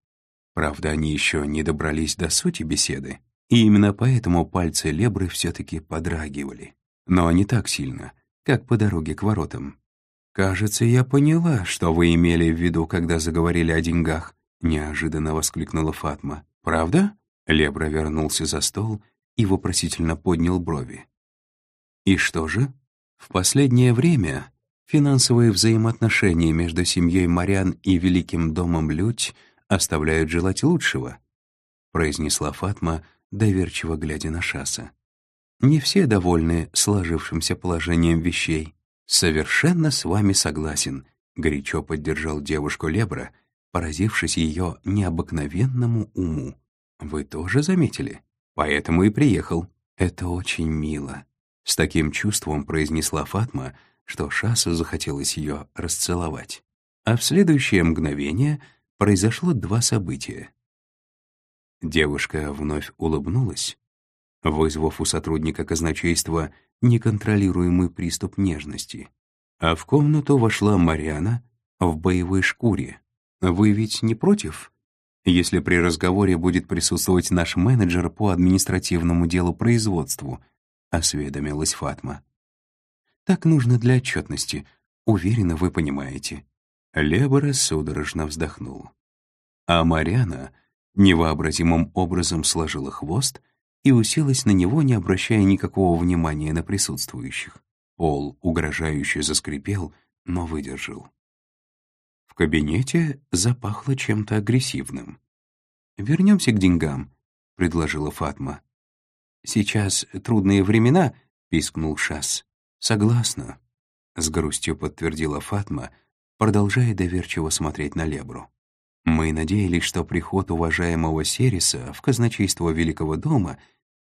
Правда, они еще не добрались до сути беседы, и именно поэтому пальцы Лебры все-таки подрагивали. Но не так сильно, как по дороге к воротам. «Кажется, я поняла, что вы имели в виду, когда заговорили о деньгах», — неожиданно воскликнула Фатма. «Правда?» Лебра вернулся за стол и вопросительно поднял брови. «И что же?» В последнее время финансовые взаимоотношения между семьей Марян и Великим домом Людь оставляют желать лучшего, произнесла Фатма, доверчиво глядя на Шаса. Не все довольны сложившимся положением вещей. «Совершенно с вами согласен», — горячо поддержал девушку Лебра, поразившись ее необыкновенному уму. «Вы тоже заметили? Поэтому и приехал. Это очень мило». С таким чувством произнесла Фатма, что Шасу захотелось ее расцеловать. А в следующее мгновение произошло два события. Девушка вновь улыбнулась, вызвав у сотрудника казначейства неконтролируемый приступ нежности. А в комнату вошла Мариана в боевой шкуре. «Вы ведь не против, если при разговоре будет присутствовать наш менеджер по административному делу производству?» — осведомилась Фатма. «Так нужно для отчетности. Уверена, вы понимаете». Лебора судорожно вздохнул. А Мариана невообразимым образом сложила хвост и уселась на него, не обращая никакого внимания на присутствующих. Пол угрожающе заскрипел, но выдержал. Кабинете запахло чем-то агрессивным. «Вернемся к деньгам», — предложила Фатма. «Сейчас трудные времена», — пискнул Шас. «Согласна», — с грустью подтвердила Фатма, продолжая доверчиво смотреть на Лебру. Мы надеялись, что приход уважаемого Сериса в казначейство Великого дома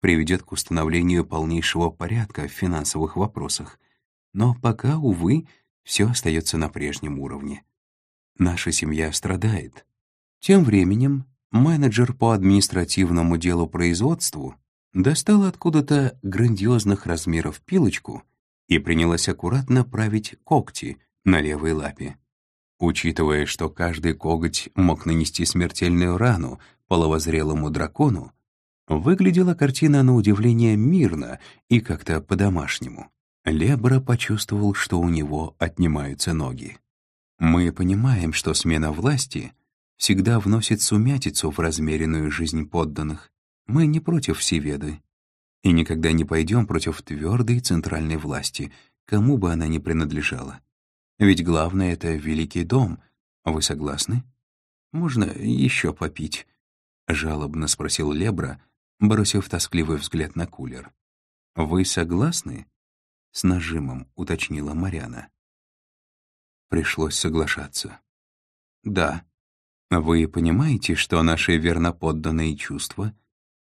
приведет к установлению полнейшего порядка в финансовых вопросах. Но пока, увы, все остается на прежнем уровне. Наша семья страдает. Тем временем менеджер по административному делу производству достал откуда-то грандиозных размеров пилочку и принялась аккуратно править когти на левой лапе. Учитывая, что каждый коготь мог нанести смертельную рану половозрелому дракону, выглядела картина на удивление мирно и как-то по-домашнему. Лебра почувствовал, что у него отнимаются ноги. Мы понимаем, что смена власти всегда вносит сумятицу в размеренную жизнь подданных. Мы не против всеведы и никогда не пойдем против твердой центральной власти, кому бы она ни принадлежала. Ведь главное — это великий дом. Вы согласны? Можно еще попить?» — жалобно спросил Лебра, бросив тоскливый взгляд на кулер. «Вы согласны?» — с нажимом уточнила Марьяна. Пришлось соглашаться. «Да. Вы понимаете, что наши верноподданные чувства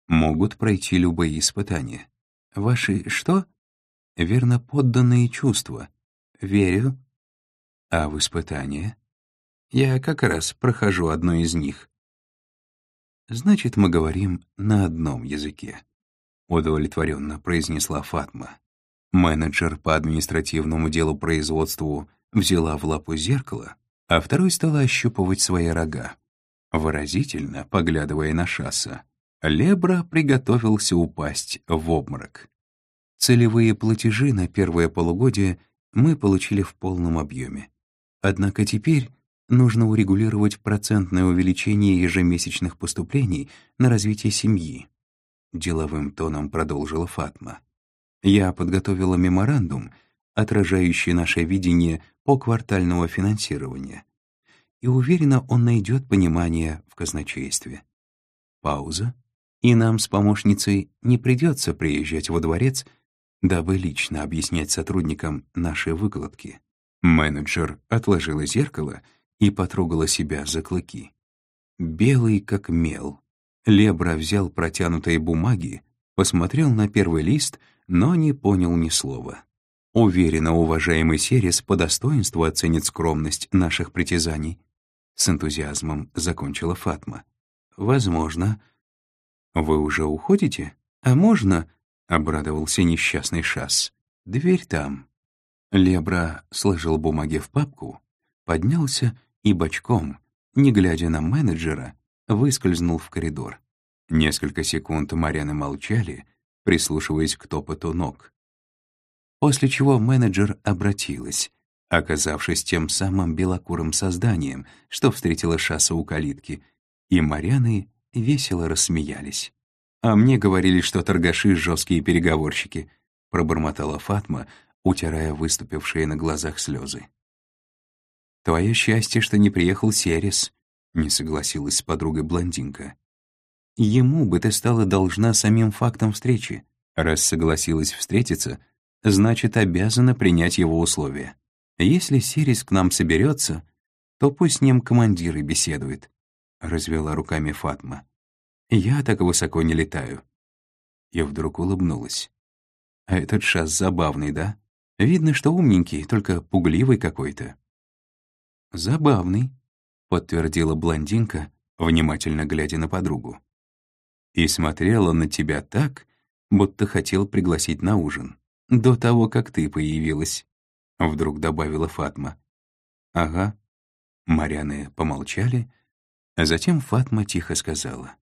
могут пройти любые испытания? Ваши что? Верноподданные чувства. Верю, а в испытание? Я как раз прохожу одно из них. Значит, мы говорим на одном языке. Удовлетворенно произнесла Фатма. Менеджер по административному делу производству взяла в лапу зеркало, а второй стала ощупывать свои рога. Выразительно, поглядывая на шасса, Лебра приготовился упасть в обморок. Целевые платежи на первое полугодие мы получили в полном объеме. Однако теперь нужно урегулировать процентное увеличение ежемесячных поступлений на развитие семьи. Деловым тоном продолжила Фатма. Я подготовила меморандум, отражающий наше видение по квартального финансирования. И уверена, он найдет понимание в казначействе. Пауза. И нам с помощницей не придется приезжать во дворец, дабы лично объяснять сотрудникам наши выкладки. Менеджер отложила зеркало и потрогала себя за клыки. Белый как мел. Лебра взял протянутые бумаги, посмотрел на первый лист, но не понял ни слова. Уверенно, уважаемый Серис по достоинству оценит скромность наших притязаний. С энтузиазмом закончила Фатма. «Возможно. Вы уже уходите? А можно?» — обрадовался несчастный шас. «Дверь там». Лебра сложил бумаги в папку, поднялся и бочком, не глядя на менеджера, выскользнул в коридор. Несколько секунд Марьяны молчали, прислушиваясь к топоту ног. После чего менеджер обратилась, оказавшись тем самым белокурым созданием, что встретила Шаса у калитки, и Марьяны весело рассмеялись. «А мне говорили, что торгаши — жесткие переговорщики», — пробормотала Фатма, утирая выступившие на глазах слезы. «Твое счастье, что не приехал Серис», — не согласилась с подругой блондинка. «Ему бы ты стала должна самим фактом встречи. Раз согласилась встретиться, значит, обязана принять его условия. Если Серис к нам соберется, то пусть с ним командиры беседует», — развела руками Фатма. «Я так высоко не летаю». Я вдруг улыбнулась. «А этот шас забавный, да? Видно, что умненький, только пугливый какой-то». «Забавный», — подтвердила блондинка, внимательно глядя на подругу. «И смотрела на тебя так, будто хотел пригласить на ужин, до того, как ты появилась», — вдруг добавила Фатма. «Ага». Маряны помолчали, а затем Фатма тихо сказала.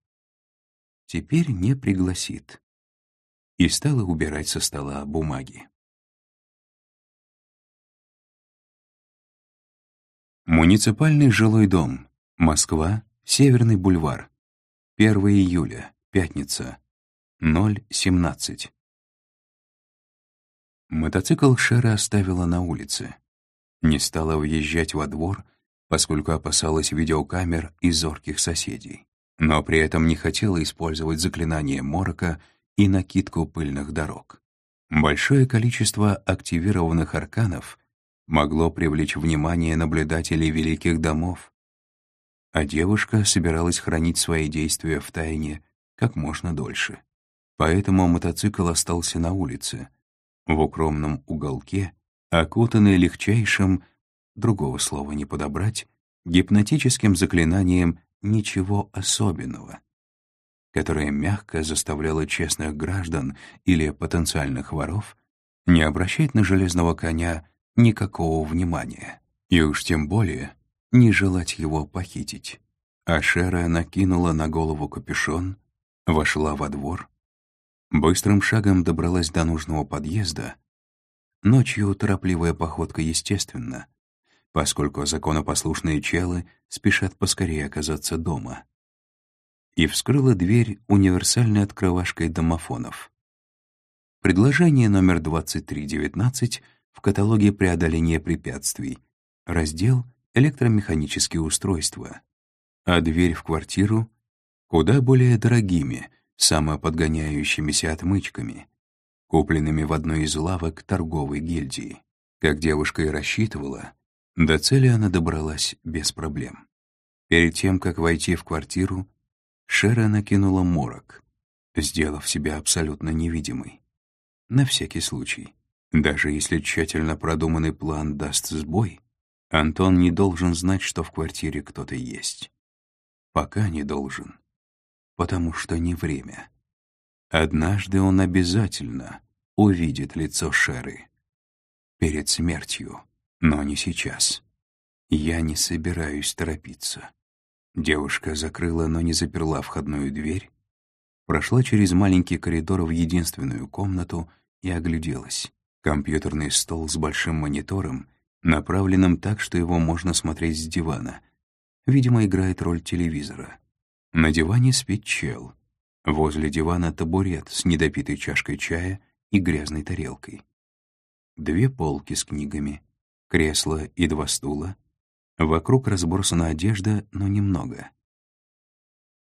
«Теперь не пригласит». И стала убирать со стола бумаги. Муниципальный жилой дом. Москва. Северный бульвар. 1 июля. Пятница. 0.17. Мотоцикл Шера оставила на улице. Не стала въезжать во двор, поскольку опасалась видеокамер и зорких соседей. Но при этом не хотела использовать заклинание морока и накидку пыльных дорог. Большое количество активированных арканов могло привлечь внимание наблюдателей великих домов, а девушка собиралась хранить свои действия в тайне как можно дольше. Поэтому мотоцикл остался на улице, в укромном уголке, окутанный легчайшим, другого слова не подобрать, гипнотическим заклинанием «ничего особенного», которое мягко заставляло честных граждан или потенциальных воров не обращать на железного коня никакого внимания, и уж тем более не желать его похитить. А Шера накинула на голову капюшон, вошла во двор, быстрым шагом добралась до нужного подъезда. Ночью торопливая походка естественна, поскольку законопослушные челы спешат поскорее оказаться дома. И вскрыла дверь универсальной открывашкой домофонов. Предложение номер 2319 в каталоге преодоления препятствий, раздел «Электромеханические устройства», а дверь в квартиру куда более дорогими, самоподгоняющимися отмычками, купленными в одной из лавок торговой гильдии. Как девушка и рассчитывала, до цели она добралась без проблем. Перед тем, как войти в квартиру, Шера накинула морок, сделав себя абсолютно невидимой. На всякий случай. Даже если тщательно продуманный план даст сбой, Антон не должен знать, что в квартире кто-то есть. Пока не должен, потому что не время. Однажды он обязательно увидит лицо Шеры. Перед смертью, но не сейчас. Я не собираюсь торопиться. Девушка закрыла, но не заперла входную дверь, прошла через маленький коридор в единственную комнату и огляделась. Компьютерный стол с большим монитором, направленным так, что его можно смотреть с дивана. Видимо, играет роль телевизора. На диване спит чел. Возле дивана табурет с недопитой чашкой чая и грязной тарелкой. Две полки с книгами, кресло и два стула. Вокруг разбросана одежда, но немного.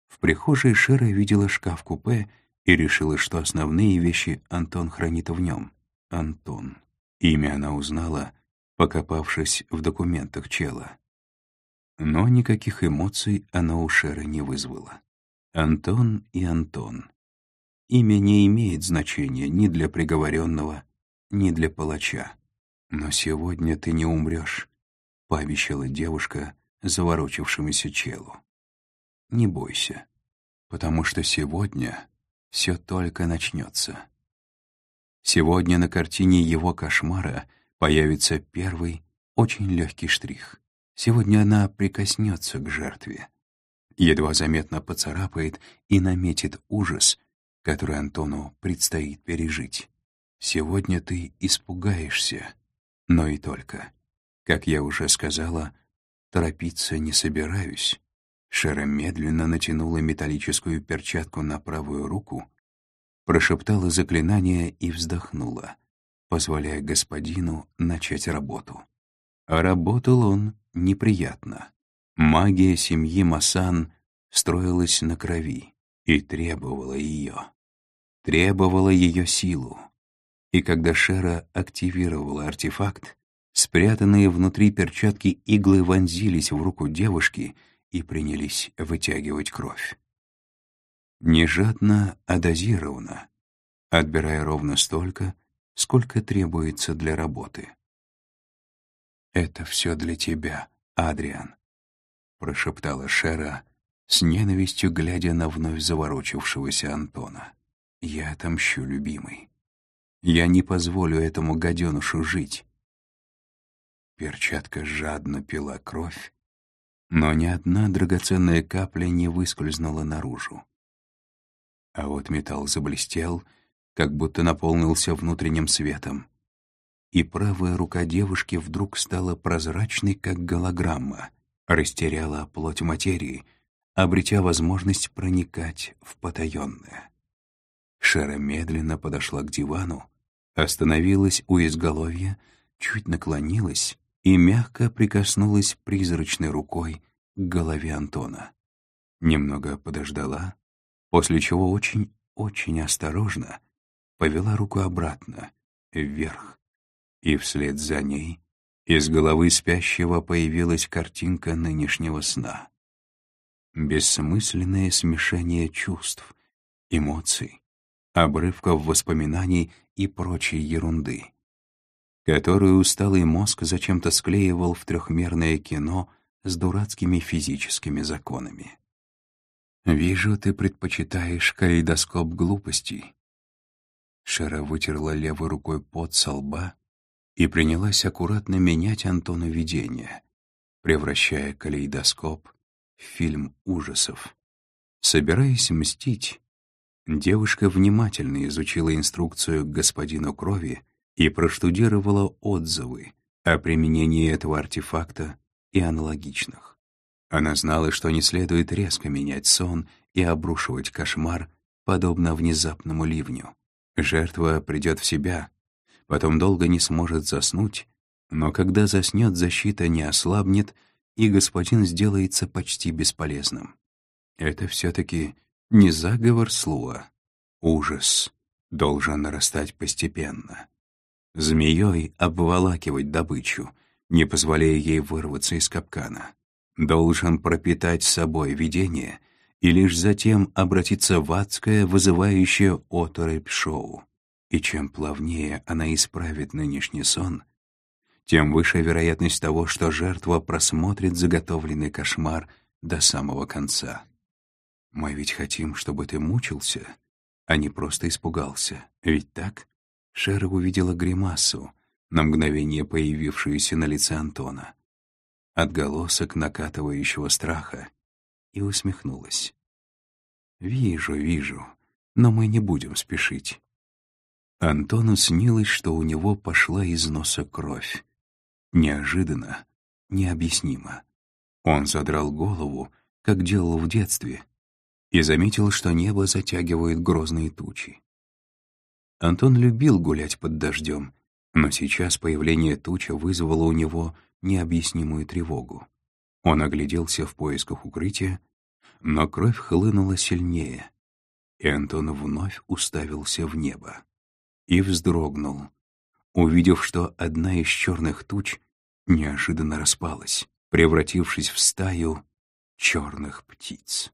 В прихожей Шера видела шкаф-купе и решила, что основные вещи Антон хранит в нем. Антон. Имя она узнала, покопавшись в документах чела. Но никаких эмоций она у Шеры не вызвала. Антон и Антон. Имя не имеет значения ни для приговоренного, ни для палача. «Но сегодня ты не умрешь», — пообещала девушка заворочившемуся челу. «Не бойся, потому что сегодня все только начнется». Сегодня на картине его кошмара появится первый, очень легкий штрих. Сегодня она прикоснется к жертве. Едва заметно поцарапает и наметит ужас, который Антону предстоит пережить. Сегодня ты испугаешься, но и только. Как я уже сказала, торопиться не собираюсь. Шера медленно натянула металлическую перчатку на правую руку, прошептала заклинание и вздохнула, позволяя господину начать работу. А работал он неприятно. Магия семьи Масан строилась на крови и требовала ее. Требовала ее силу. И когда Шера активировала артефакт, спрятанные внутри перчатки иглы вонзились в руку девушки и принялись вытягивать кровь. Не жадно, а дозированно, отбирая ровно столько, сколько требуется для работы. «Это все для тебя, Адриан», — прошептала Шера, с ненавистью глядя на вновь заворочившегося Антона. «Я отомщу, любимый. Я не позволю этому гаденушу жить». Перчатка жадно пила кровь, но ни одна драгоценная капля не выскользнула наружу. А вот металл заблестел, как будто наполнился внутренним светом. И правая рука девушки вдруг стала прозрачной, как голограмма, растеряла плоть материи, обретя возможность проникать в потаенное. Шера медленно подошла к дивану, остановилась у изголовья, чуть наклонилась и мягко прикоснулась призрачной рукой к голове Антона. Немного подождала, после чего очень-очень осторожно повела руку обратно, вверх, и вслед за ней из головы спящего появилась картинка нынешнего сна. Бессмысленное смешение чувств, эмоций, обрывков воспоминаний и прочей ерунды, которую усталый мозг зачем-то склеивал в трехмерное кино с дурацкими физическими законами. «Вижу, ты предпочитаешь калейдоскоп глупостей». Шера вытерла левой рукой пот со лба и принялась аккуратно менять Антону видение, превращая калейдоскоп в фильм ужасов. Собираясь мстить, девушка внимательно изучила инструкцию к господину Крови и проштудировала отзывы о применении этого артефакта и аналогичных. Она знала, что не следует резко менять сон и обрушивать кошмар, подобно внезапному ливню. Жертва придет в себя, потом долго не сможет заснуть, но когда заснет, защита не ослабнет, и господин сделается почти бесполезным. Это все-таки не заговор Слуа. Ужас должен нарастать постепенно. Змеей обволакивать добычу, не позволяя ей вырваться из капкана должен пропитать собой видение и лишь затем обратиться в адское, вызывающее оторопь шоу. И чем плавнее она исправит нынешний сон, тем выше вероятность того, что жертва просмотрит заготовленный кошмар до самого конца. Мы ведь хотим, чтобы ты мучился, а не просто испугался. Ведь так? Шера увидела гримасу, на мгновение появившуюся на лице Антона отголосок накатывающего страха, и усмехнулась. «Вижу, вижу, но мы не будем спешить». Антону снилось, что у него пошла из носа кровь. Неожиданно, необъяснимо. Он задрал голову, как делал в детстве, и заметил, что небо затягивает грозные тучи. Антон любил гулять под дождем, но сейчас появление тучи вызвало у него необъяснимую тревогу. Он огляделся в поисках укрытия, но кровь хлынула сильнее, и Антон вновь уставился в небо. И вздрогнул, увидев, что одна из черных туч неожиданно распалась, превратившись в стаю черных птиц.